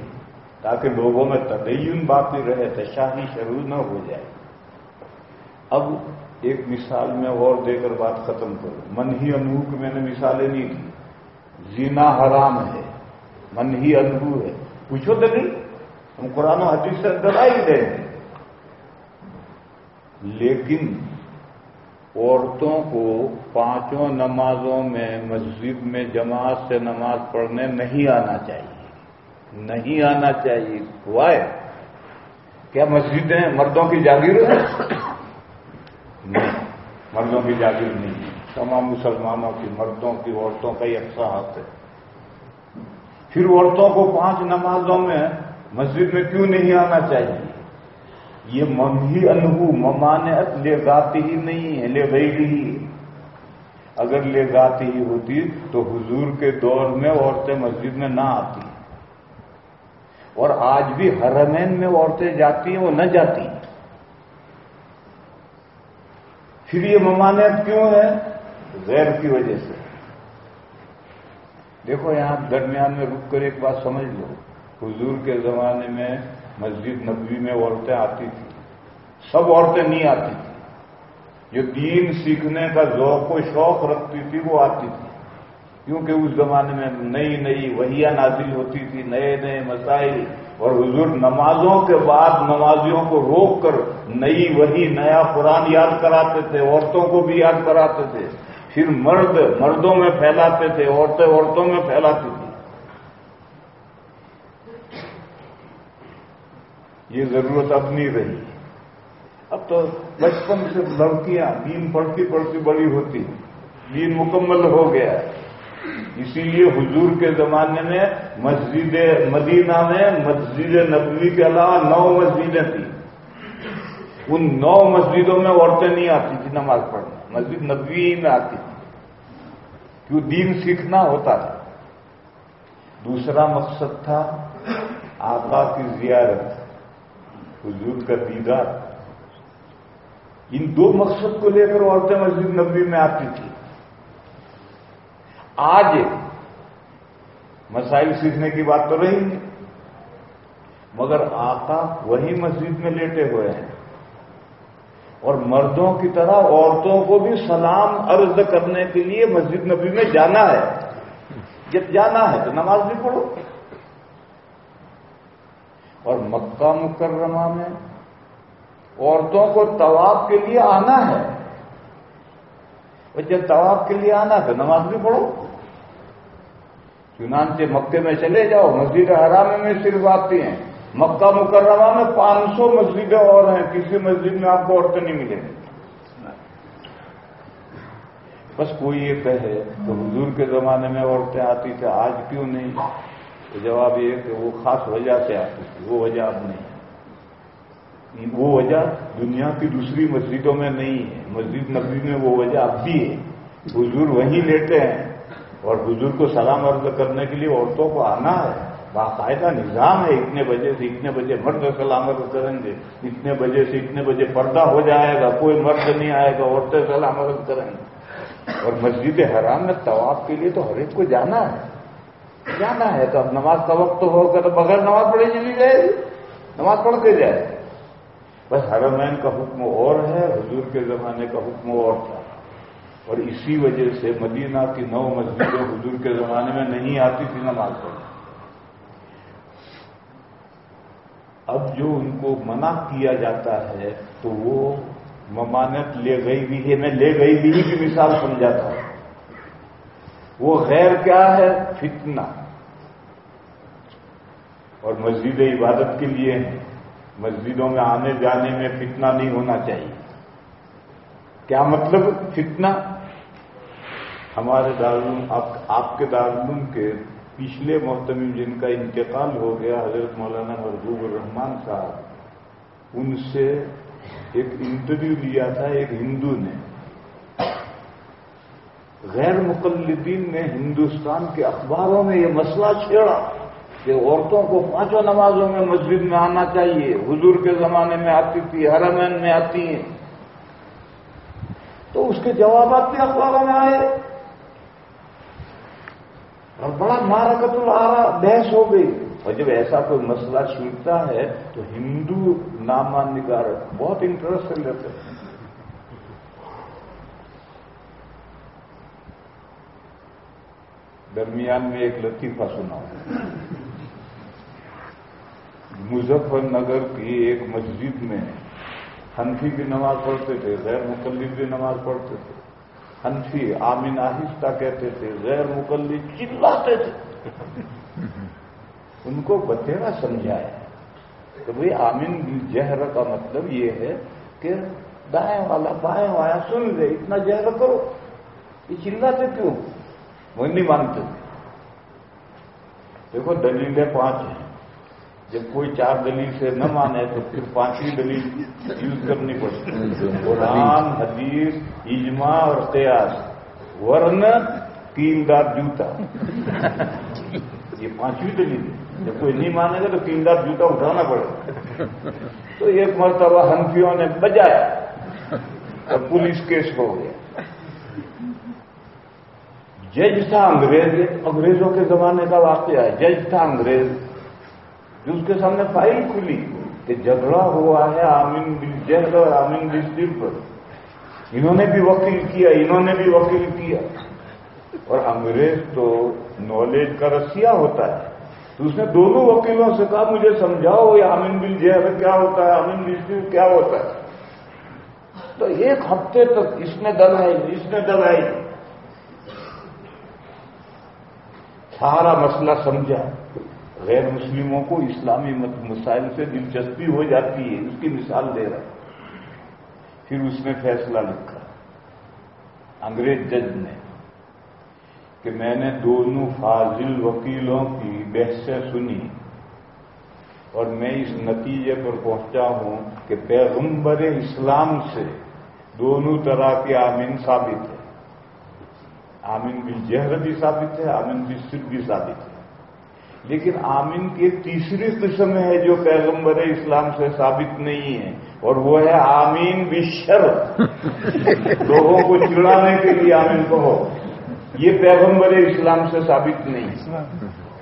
تاکہ لوگوں میں تدین باقی رہے، تشاہی شروع نہ ہو جائے۔ اب ایک مثال میں اور دے کر بات ختم کروں۔ من ہی انوہ میں نے مثالیں نہیں دی۔ زینا حرام ہے، من ہی انوہ ہے۔ پوچھو تو نہیں ہم قرآن و حدیث سے اندر آئی دیں لیکن عورتوں کو پانچوں نمازوں میں مسجد میں جماعت سے نماز پڑھنے نہیں آنا چاہیے نہیں آنا چاہیے ہوا ہے کیا مسجدیں مردوں کی جاگیر نہیں مردوں کی جاگیر نہیں تمام مسلمانوں کی مردوں کی عورتوں کا یہ حق ہے پھر عورتوں کو پانچ نمازوں میں مسجد میں کیوں نہیں آنا چاہیے؟ یہ ممہی انہو، ممانعت لے گاتی ہی نہیں ہے، لے گئی ہی اگر لے گاتی ہی ہوتی تو حضور کے دور میں عورتیں مسجد میں نہ آتی۔ اور آج بھی حرمین میں عورتیں جاتی ہیں، وہ نہ جاتی۔ پھر یہ ممانعت کیوں ہے؟ غیر کی وجہ سے۔ دیکھو یہاں درمیان میں رک کر ایک بات سمجھ لو۔ حضور کے زمانے میں مسجد نبوی میں عورتیں آتی تھیں۔ سب عورتیں نہیں آتی تھیں۔ جو دین سیکھنے کا ذوق و شوق رکھتی تھی، وہ آتی تھی کیونکہ اس زمانے میں نئی نئی وہیاں نازل ہوتی تھی نئے نئے مسائل۔ اور حضور نمازوں کے بعد نمازیوں کو روک کر نئی وہی نیا قرآن یاد کراتے تھے، عورتوں کو بھی یاد کراتے تھے۔ پھر مرد، مردوں میں پھیلاتے تھے، عورتیں عورتوں میں پھیلاتی تھی یہ ضرورت اب نہیں رہی۔ اب تو بچپن سے لڑکیاں دین پڑھتی پڑھتی بڑی ہوتی دین مکمل ہو گیا اسی لیے حضور کے زمانے میں مسجد مدینہ میں مسجد نبوی کے علاوہ نو مسجدیں تھیں۔ ان نو مسجدوں میں عورتیں نہیں آتی تھی نماز پڑھنے۔ مسجد نبوی میں آتی تھی۔ کیوں دین سیکھنا ہوتا تھا؟ دوسرا مقصد تھا آقا کی زیارت، حضور کا دیدار۔ ان دو مقصد کو لے کر عورتیں مسجد نبوی میں آتی تھی۔ آج مسائل سیکھنے کی بات تو رہی نہیں مگر آقا وہی مسجد میں لیٹے ہوئے ہیں۔ اور مردوں کی طرح عورتوں کو بھی سلام عرض کرنے کے لیے مسجد نبی میں جانا ہے۔ جب جانا ہے تو نماز بھی پڑھو۔ اور مکہ مکرمہ میں عورتوں کو طواف کے لیے آنا ہے۔ اور جب طواف کے لیے آنا تو نماز بھی پڑھو۔ چنانچہ مکے میں چلے جاؤ، مسجد حرام میں صرف آتی ہیں۔ مکہ مکرمہ میں پانچ سو مسجدیں اور ہیں، کسی مسجد میں آپ کو عورتیں نہیں ملیں گی۔ بس کوئی یہ کہے تو حضور کے زمانے میں عورتیں آتی تھیں، آج کیوں نہیں؟ تو جواب یہ کہ وہ خاص وجہ سے آتی تھی وہ وجہ اب نہیں وہ وجہ دنیا کی دوسری مسجدوں میں نہیں ہے۔ مسجد نبی میں وہ وجہ اب بھی ہے۔ حضور وہیں لیتے ہیں اور بزرگ کو سلام عرض کرنے کے لیے عورتوں کو آنا ہے۔ باقاعدہ نظام ہے، اتنے بجے سے اتنے بجے مرد سلام عرض کریں گے، اتنے بجے سے اتنے بجے پردہ ہو جائے گا، کوئی مرد نہیں آئے گا، عورتیں سلام عرض کریں گے۔ اور مسجد حرام میں طواف کے لیے تو ہر ایک کو جانا ہے۔ جانا ہے تو اب نماز کا وقت ہوگا، تو بغیر نماز پڑھے چلی جائے گی نماز پڑھ کے جائے۔ بس حرمین کا حکم اور ہے، حضور کے زمانے کا حکم اور تھا۔ اور اسی وجہ سے مدینہ کی نو مسجدیں حضور کے زمانے میں نہیں آتی تھی نماز پڑھنے۔ اب جو ان کو منع کیا جاتا ہے تو وہ ممانت لے گئی بھی ہے، میں لے گئی بھی کی مثال سمجھاتا ہوں۔ وہ غیر کیا ہے؟ فتنہ۔ اور مسجد عبادت کے لیے مسجدوں میں آنے جانے میں فتنہ نہیں ہونا چاہیے۔ کیا مطلب فتنہ؟ ہمارے دارالعلوم آپ کے دارالعلوم کے پچھلے محتمیم جن کا انتقال ہو گیا، حضرت مولانا مربوب الرحمان صاحب، ان سے ایک انٹرویو لیا تھا ایک ہندو نے۔ غیر مقلدین نے ہندوستان کے اخباروں میں یہ مسئلہ چھیڑا کہ عورتوں کو پانچوں نمازوں میں مسجد میں آنا چاہیے، حضور کے زمانے میں آتی تھی، حرمین میں آتی ہیں۔ تو اس کے جوابات بھی اخباروں میں آئے۔ اور بڑا مارکت الارا بحث ہو گئی۔ اور جب ایسا کوئی مسئلہ چھوٹتا ہے تو ہندو نامان نگار بہت انٹرسٹ لیتے ہیں۔ درمیان میں ایک لطیفہ سنا مظفر نگر کی ایک مسجد میں ہنفی کی نماز پڑھتے تھے، غیر مقلد بھی نماز پڑھتے تھے۔ ہنفی آمین آہستہ کہتے تھے غیر مقلد چلاتے تھے۔ ان کو بتیرا سمجھایا کہ بھائی آمین جہر کا مطلب یہ ہے کہ دائیں والا بائیں والا سن لے اتنا جہر کرو۔ یہ چلاتے کیوں؟ وہ نہیں مانتے۔ دیکھو دلیلیں پانچ ہیں۔ جب کوئی چار دلیل سے نہ مانے تو پھر پانچویں دلیل یوز کرنی پڑتی قرآن حدیث اجماع اور قیاس۔ ورن تین دار جوتا۔ یہ پانچویں دلیل۔ جب کوئی نہیں مانے گا تو تین دار جوتا اٹھانا پڑے۔ تو ایک مرتبہ ہنفیوں نے بجایا۔ اور پولیس کیس ہو گیا۔ جج تھا انگریز۔ انگریزوں کے زمانے کا واقعہ ہے۔ جج تھا انگریز۔ جو اس کے سامنے فائل کھلی کہ جھگڑا ہوا ہے آمین بل جہل اور آمین بل پر انہوں نے بھی وکیل کیا، انہوں نے بھی وکیل کیا۔ اور انگریز تو نالج کا رسیا ہوتا ہے۔ تو اس نے دونوں وکیلوں سے کہا، مجھے سمجھاؤ یہ امین بل جیل کیا ہوتا ہے امین بل کیا ہوتا ہے؟ تو ایک ہفتے تک اس نے دلائی اس نے دلائی سارا مسئلہ سمجھا۔ غیر مسلموں کو اسلامی مسائل سے دلچسپی ہو جاتی ہے، اس کی مثال دے رہا پھر اس نے فیصلہ لکھا۔ انگریز جج نے کہ میں نے دونوں فاضل وکیلوں کی بحثیں سنی اور میں اس نتیجے پر پہنچا ہوں کہ پیغمبر اسلام سے دونوں طرح کے آمین ثابت ہے آمین بل جہر بھی ثابت ہے، آمین بل صرف بھی ثابت ہے۔ لیکن آمین کی تیسری قسم ہے جو پیغمبر اسلام سے ثابت نہیں ہے اور وہ ہے آمین بشر لوگوں کو چڑانے کے لیے آمین کہو۔ یہ پیغمبر اسلام سے ثابت نہیں۔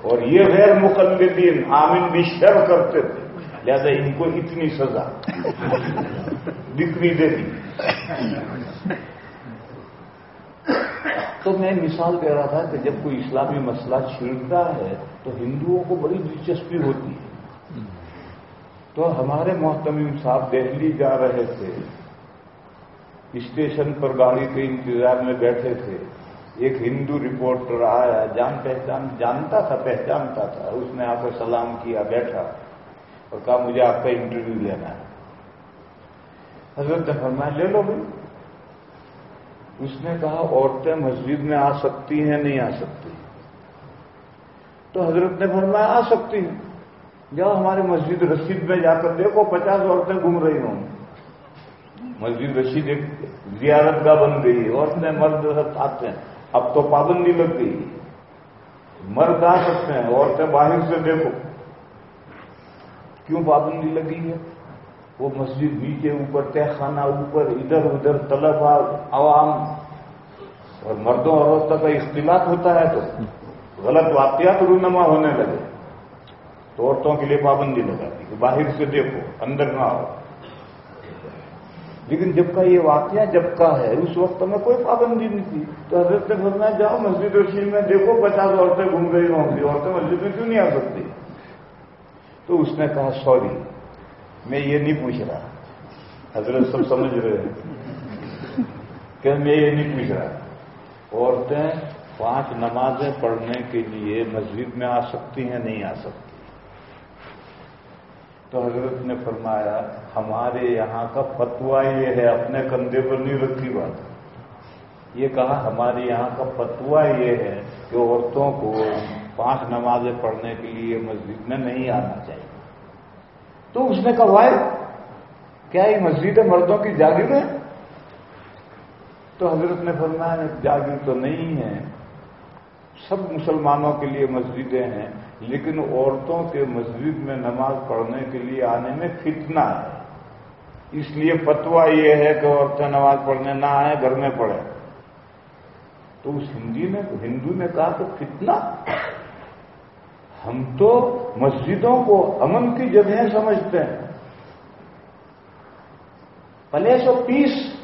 اور یہ غیر مقلدین آمین بشر کرتے تھے۔ لہذا ان کو اتنی سزا۔ بکری دے دی۔ تو میں مثال دے رہا تھا کہ جب کوئی اسلامی مسئلہ چھڑتا ہے تو ہندوؤں کو بڑی دلچسپی ہوتی ہے۔ تو ہمارے محتمیم صاحب دہلی جا رہے تھے۔ اسٹیشن پر گاڑی کے انتظار میں بیٹھے تھے۔ ایک ہندو رپورٹر آیا، جان پہچان، جانتا تھا، پہچانتا تھا۔ اس نے آ کر سلام کیا، بیٹھا اور کہا، مجھے آپ کا انٹرویو لینا ہے۔ حضرت نے فرمایا، لے لو بھائی۔ اس نے کہا، عورتیں مسجد میں آ سکتی ہیں، نہیں آ سکتی. تو حضرت نے فرمایا، آ سکتی ہیں. جاؤ ہمارے مسجد رشید میں جا کر دیکھو، پچاس عورتیں گھوم رہی ہوں۔ مسجد رشید ایک زیارت گاہ بن گئی عورتیں مرد آتے ہیں۔ اب تو پابندی لگ گئی مرد آ سکتے ہیں، عورتیں باہر سے دیکھو۔ کیوں پابندی لگی ہے؟ وہ مسجد نیچے اوپر تہ خانہ اوپر، ادھر ادھر طلب عوام، اور مردوں اور عورتوں کا اختلاف ہوتا ہے تو غلط واقعات رونما ہونے لگے۔ تو عورتوں کے لیے پابندی لگا دی کہ باہر سے دیکھو، اندر نہ آؤ۔ لیکن جب کا یہ واقعہ جب کا ہے، اس وقت میں کوئی پابندی نہیں تھی۔ تو حضرت نے جاؤ مسجد رشید میں دیکھو، پچاس عورتیں گھوم رہی ہوں گی، عورتیں مسجد میں کیوں نہیں آ سکتی؟ تو اس نے کہا، سوری میں یہ نہیں پوچھ رہا۔ حضرت سب سمجھ رہے ہیں۔ کہ میں یہ نہیں پوچھ رہا۔ عورتیں پانچ نمازیں پڑھنے کے لیے مسجد میں آ سکتی ہیں، نہیں آ سکتی۔ تو حضرت نے فرمایا، ہمارے یہاں کا فتوا یہ ہے، اپنے کندھے پر نہیں رکھی بات۔ یہ کہا، ہمارے یہاں کا فتوا یہ ہے کہ عورتوں کو پانچ نمازیں پڑھنے کے لیے مسجد میں نہیں آنا چاہیے۔ تو اس نے کہا، وائے، کیا یہ مسجد مردوں کی جاگیر ہے؟ تو حضرت نے فرمایا جاگیر تو نہیں ہے۔ سب مسلمانوں کے لیے مسجدیں ہیں، لیکن عورتوں کے مسجد میں نماز پڑھنے کے لیے آنے میں فتنہ ہے۔ اس لیے فتوا یہ ہے کہ عورتیں نماز پڑھنے نہ آئیں، گھر میں پڑھیں۔ تو اس ہندی نے ہندو نے کہا کہ فتنہ ہم تو مسجدوں کو امن کی جگہیں سمجھتے ہیں۔ پلیس آف پیس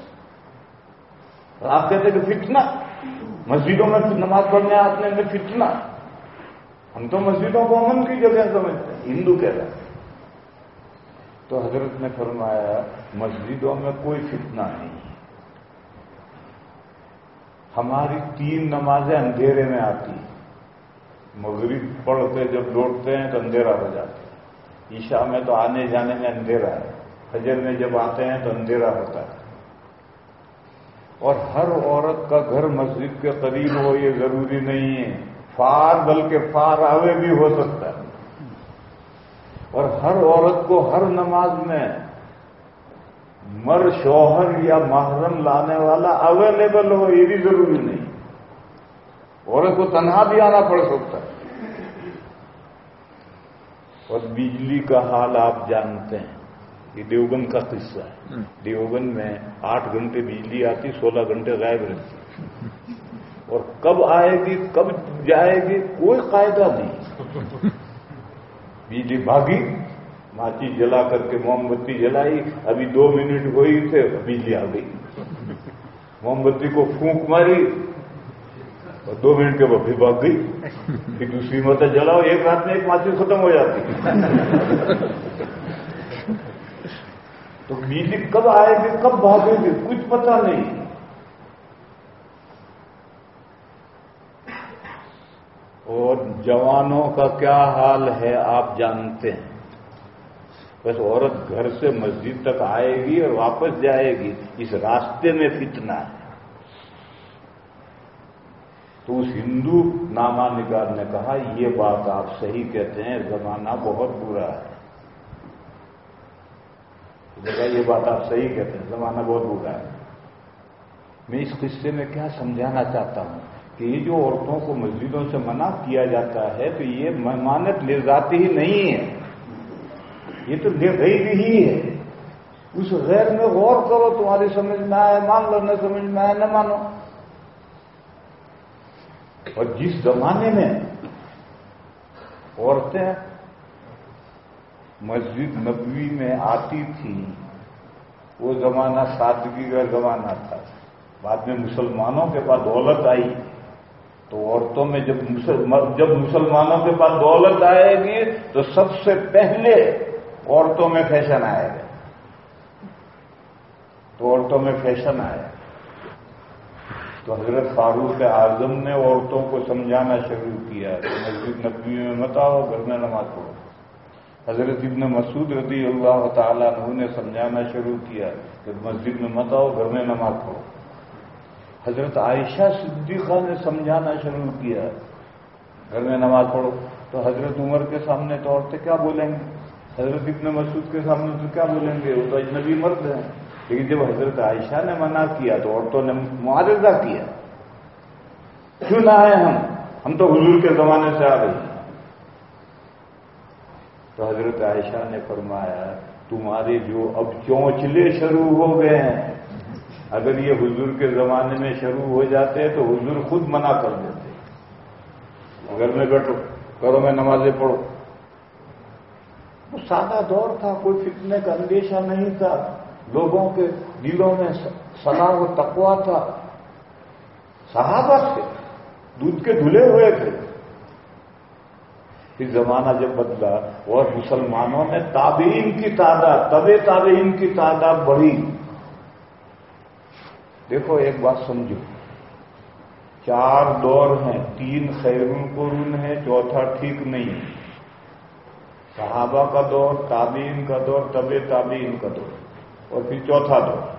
آپ کہتے کہ فتنہ۔ مسجدوں میں نماز پڑھنے آنے میں فتنہ۔ ہم تو مسجدوں کو امن کی جگہ سمجھتے ہیں، ہندو کہہ رہے تو حضرت نے فرمایا، مسجدوں میں کوئی فتنہ نہیں۔ ہماری تین نمازیں اندھیرے میں آتی ہیں۔ مغرب پڑھ کے جب لوٹتے ہیں تو اندھیرا ہو جاتا ہے۔ عشاء میں تو آنے جانے میں اندھیرا ہے۔ فجر میں جب آتے ہیں تو اندھیرا ہوتا ہے۔ اور ہر عورت کا گھر مسجد کے قریب ہو، یہ ضروری نہیں ہے۔ فار، بلکہ فار آوے بھی ہو سکتا ہے۔ اور ہر عورت کو ہر نماز میں مر شوہر یا محرم لانے والا اویلیبل ہو، یہ بھی ضروری نہیں۔ عورت کو تنہا بھی آنا پڑ سکتا ہے۔ اور بجلی کا حال آپ جانتے ہیں۔ یہ دیوبند کا قصہ ہے۔ دیوبند میں آٹھ گھنٹے بجلی آتی سولہ گھنٹے غائب رہتی۔ اور کب آئے گی کب جائے گی کوئی قاعدہ نہیں۔ بجلی بھاگی ماچی جلا کر کے موم بتی جلائی ابھی دو منٹ ہوئی تھے بجلی آ گئی۔ موم بتی کو پھونک ماری۔ اور دو منٹ کے بعد پھر بھاگ گئی۔ پھر دوسری مت جلاؤ، ایک رات میں ایک ماچی ختم ہو جاتی۔ تو بجلی کب آئے گی، کب بھاگے گی، کچھ پتا نہیں۔ اور جوانوں کا کیا حال ہے، آپ جانتے ہیں۔ بس عورت گھر سے مسجد تک آئے گی اور واپس جائے گی۔ اس راستے میں فتنا ہے۔ تو اس ہندو ناما نگار نے کہا، یہ بات آپ صحیح کہتے ہیں، زمانہ بہت برا ہے۔ یہ بات آپ صحیح کہتے ہیں، زمانہ بہت برا ہے۔ میں اس قصے میں کیا سمجھانا چاہتا ہوں کہ یہ جو عورتوں کو مسجدوں سے منع کیا جاتا ہے، تو یہ ممانت لے جاتی ہی نہیں ہے۔ یہ تو لے گئی بھی ہی ہے۔ اس غیر میں غور کرو، تمہاری سمجھ میں آئے، مان لو، نہ سمجھ میں آئے، نہ مانو۔ اور جس زمانے میں عورتیں مسجد نبوی میں آتی تھی وہ زمانہ سادگی کا زمانہ تھا۔ بعد میں مسلمانوں کے پاس دولت آئی۔ تو عورتوں میں جب جب مسلمانوں کے پاس دولت آئے گی، تو سب سے پہلے عورتوں میں فیشن آئے گا۔ تو عورتوں میں فیشن آیا۔ تو حضرت فاروق اعظم نے عورتوں کو سمجھانا شروع کیا کہ مسجد نبی میں مت آؤ گھر میں نماز پڑھو۔ حضرت ابن مسعود رضی اللہ تعالیٰ عنہ نے سمجھانا شروع کیا کہ مسجد میں مت آؤ گھر میں نماز پڑھو۔ حضرت عائشہ صدیقہ نے سمجھانا شروع کیا گھر میں نماز پڑھو۔ تو حضرت عمر کے سامنے تو عورتیں کیا بولیں گے حضرت ابن مسعود کے سامنے تو کیا بولیں گے؟ وہ تو اجنبی مرد ہیں۔ لیکن جب حضرت عائشہ نے منع کیا تو عورتوں نے معاوضہ کیا۔ کیوں نہ آئے ہم؟ ہم تو حضور کے زمانے سے آ گئے۔ تو حضرت عائشہ نے فرمایا، تمہارے جو اب چونچلے شروع ہو گئے ہیں، اگر یہ حضور کے زمانے میں شروع ہو جاتے تو حضور خود منع کر دیتے۔ گھر میں بیٹھو، کرو میں نمازیں پڑھو۔ وہ سادہ دور تھا، کوئی فتنے کا اندیشہ نہیں تھا۔ لوگوں کے دلوں میں صلاح و تقوا تھا۔ صحابہ تھے، دودھ کے دھلے ہوئے تھے۔ پھر زمانہ جب بدلا اور مسلمانوں میں تابعین کی تعداد طب تابعین کی تعداد بڑھی۔ دیکھو، ایک بات سمجھو۔ چار دور ہیں، تین خیرون قرون ہے چوتھا ٹھیک نہیں۔ صحابہ کا دور، تابعین کا دور طب تابعین کا دور۔ اور پھر چوتھا دور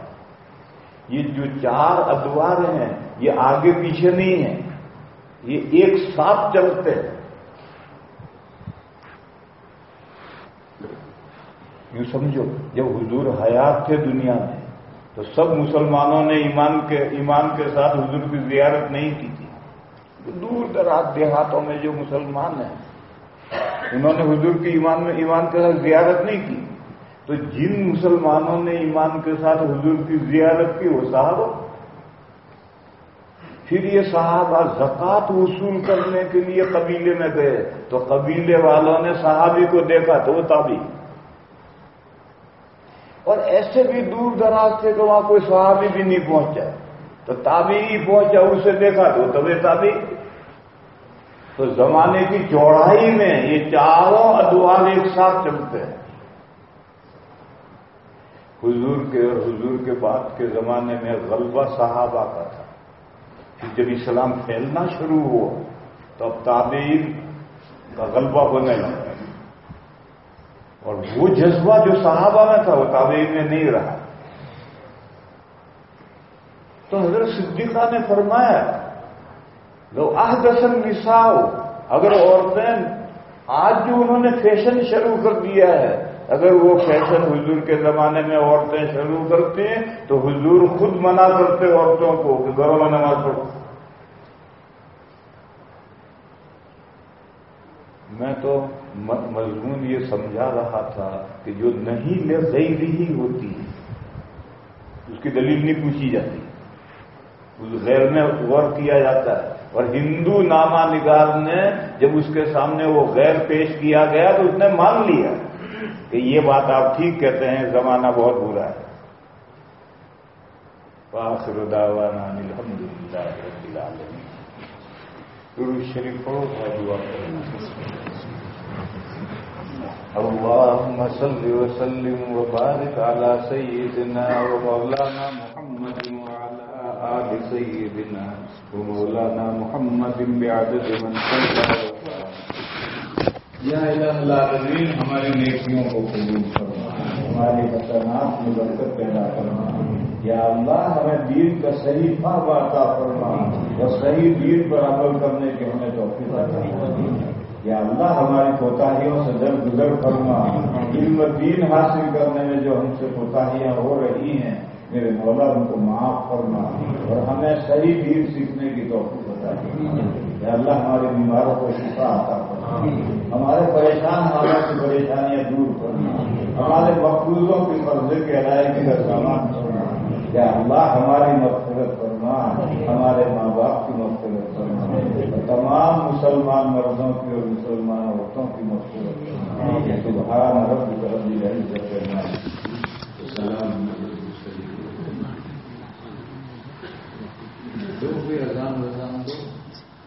یہ جو چار ادوار ہیں، یہ آگے پیچھے نہیں ہیں، یہ ایک ساتھ چلتے ہیں۔ یوں سمجھو، جب حضور حیات تھے دنیا میں، تو سب مسلمانوں نے ایمان کے ایمان کے ساتھ حضور کی زیارت نہیں کی تھی۔ دور دراز دیہاتوں میں جو مسلمان ہیں، انہوں نے حضور کی ایمان میں، ایمان کے ساتھ زیارت نہیں کی۔ تو جن مسلمانوں نے ایمان کے ساتھ حضور کی زیارت کی، وہ صاحب پھر یہ صحابہ زکات وصول کرنے کے لیے قبیلے میں گئے۔ تو قبیلے والوں نے صحابی کو دیکھا تو وہ تابی اور ایسے بھی دور دراز تھے کہ وہاں کوئی صحابی بھی نہیں پہنچا۔ تو تابی ہی پہنچا اسے دیکھا تو تبھی تابی تو زمانے کی چوڑائی میں یہ چاروں ادوار ایک ساتھ چلتے ہیں۔ حضور کے اور حضور کے بعد کے زمانے میں غلبہ صحابہ کا تھا۔ پھر جب اسلام پھیلنا شروع ہوا تو اب تابعین کا غلبہ ہونے لگا۔ اور وہ جذبہ جو صحابہ میں تھا وہ تابعین میں نہیں رہا۔ تو حضرت صدیقہ نے فرمایا، لو آہ دسن نساؤ اگر عورتیں آج جو انہوں نے فیشن شروع کر دیا ہے اگر وہ فیشن حضور کے زمانے میں عورتیں شروع کرتی ہیں، تو حضور خود منع کرتے عورتوں کو کہ گھروں میں نماز پڑھو۔ میں تو مضمون یہ سمجھا رہا تھا کہ جو نہیں لے غیری ہی ہوتی ہے، اس کی دلیل نہیں پوچھی جاتی۔ اس غیر میں غور کیا جاتا ہے۔ اور ہندو نامہ نگار نے جب اس کے سامنے وہ غیر پیش کیا گیا تو اس نے مان لیا۔ کہ یہ بات آپ ٹھیک کہتے ہیں، زمانہ بہت برا ہے۔ وآخر دعوانا الحمد لله رب العالمين درود شریف پڑھو تھا دعا اللهم صل وسلم وبارك على سيدنا ومولانا محمد وعلى آل سيدنا ومولانا محمد بعدد من صلى یا الہ العالمین ہماری نیکیوں کو قبول فرما۔ ہماری حسنات میں برکت پیدا کرنا یا اللہ، ہمیں دین کا صحیح فہم عطا فرما اور صحیح دین پر عمل کرنے کے ہمیں توفیق عطا فرما۔ یا اللہ، ہماری کوتاہیوں سے در گزر فرما۔ علم دین حاصل کرنے میں جو ہم سے کوتاہیاں ہو رہی ہیں، میرے مولا ان کو معاف کرنا اور ہمیں صحیح دین سیکھنے کی توفیق عطا فرما۔ یا اللہ ہمارے بیماروں کو شفا عطا کرنا ہمارے پریشان حالات کی پریشانیاں دور کرنا، ہمارے مقروضوں کے قبضے کے ادائیگی کا سامان کرنا، یا اللہ ہماری مغفرت کرنا ہمارے ماں باپ کی مغفرت کرنا تمام مسلمان مردوں کی اور مسلمان عورتوں کی مغفرت کرنا سبحان رب کربی رہی سب کرنا سلام جو بھی رضام رضام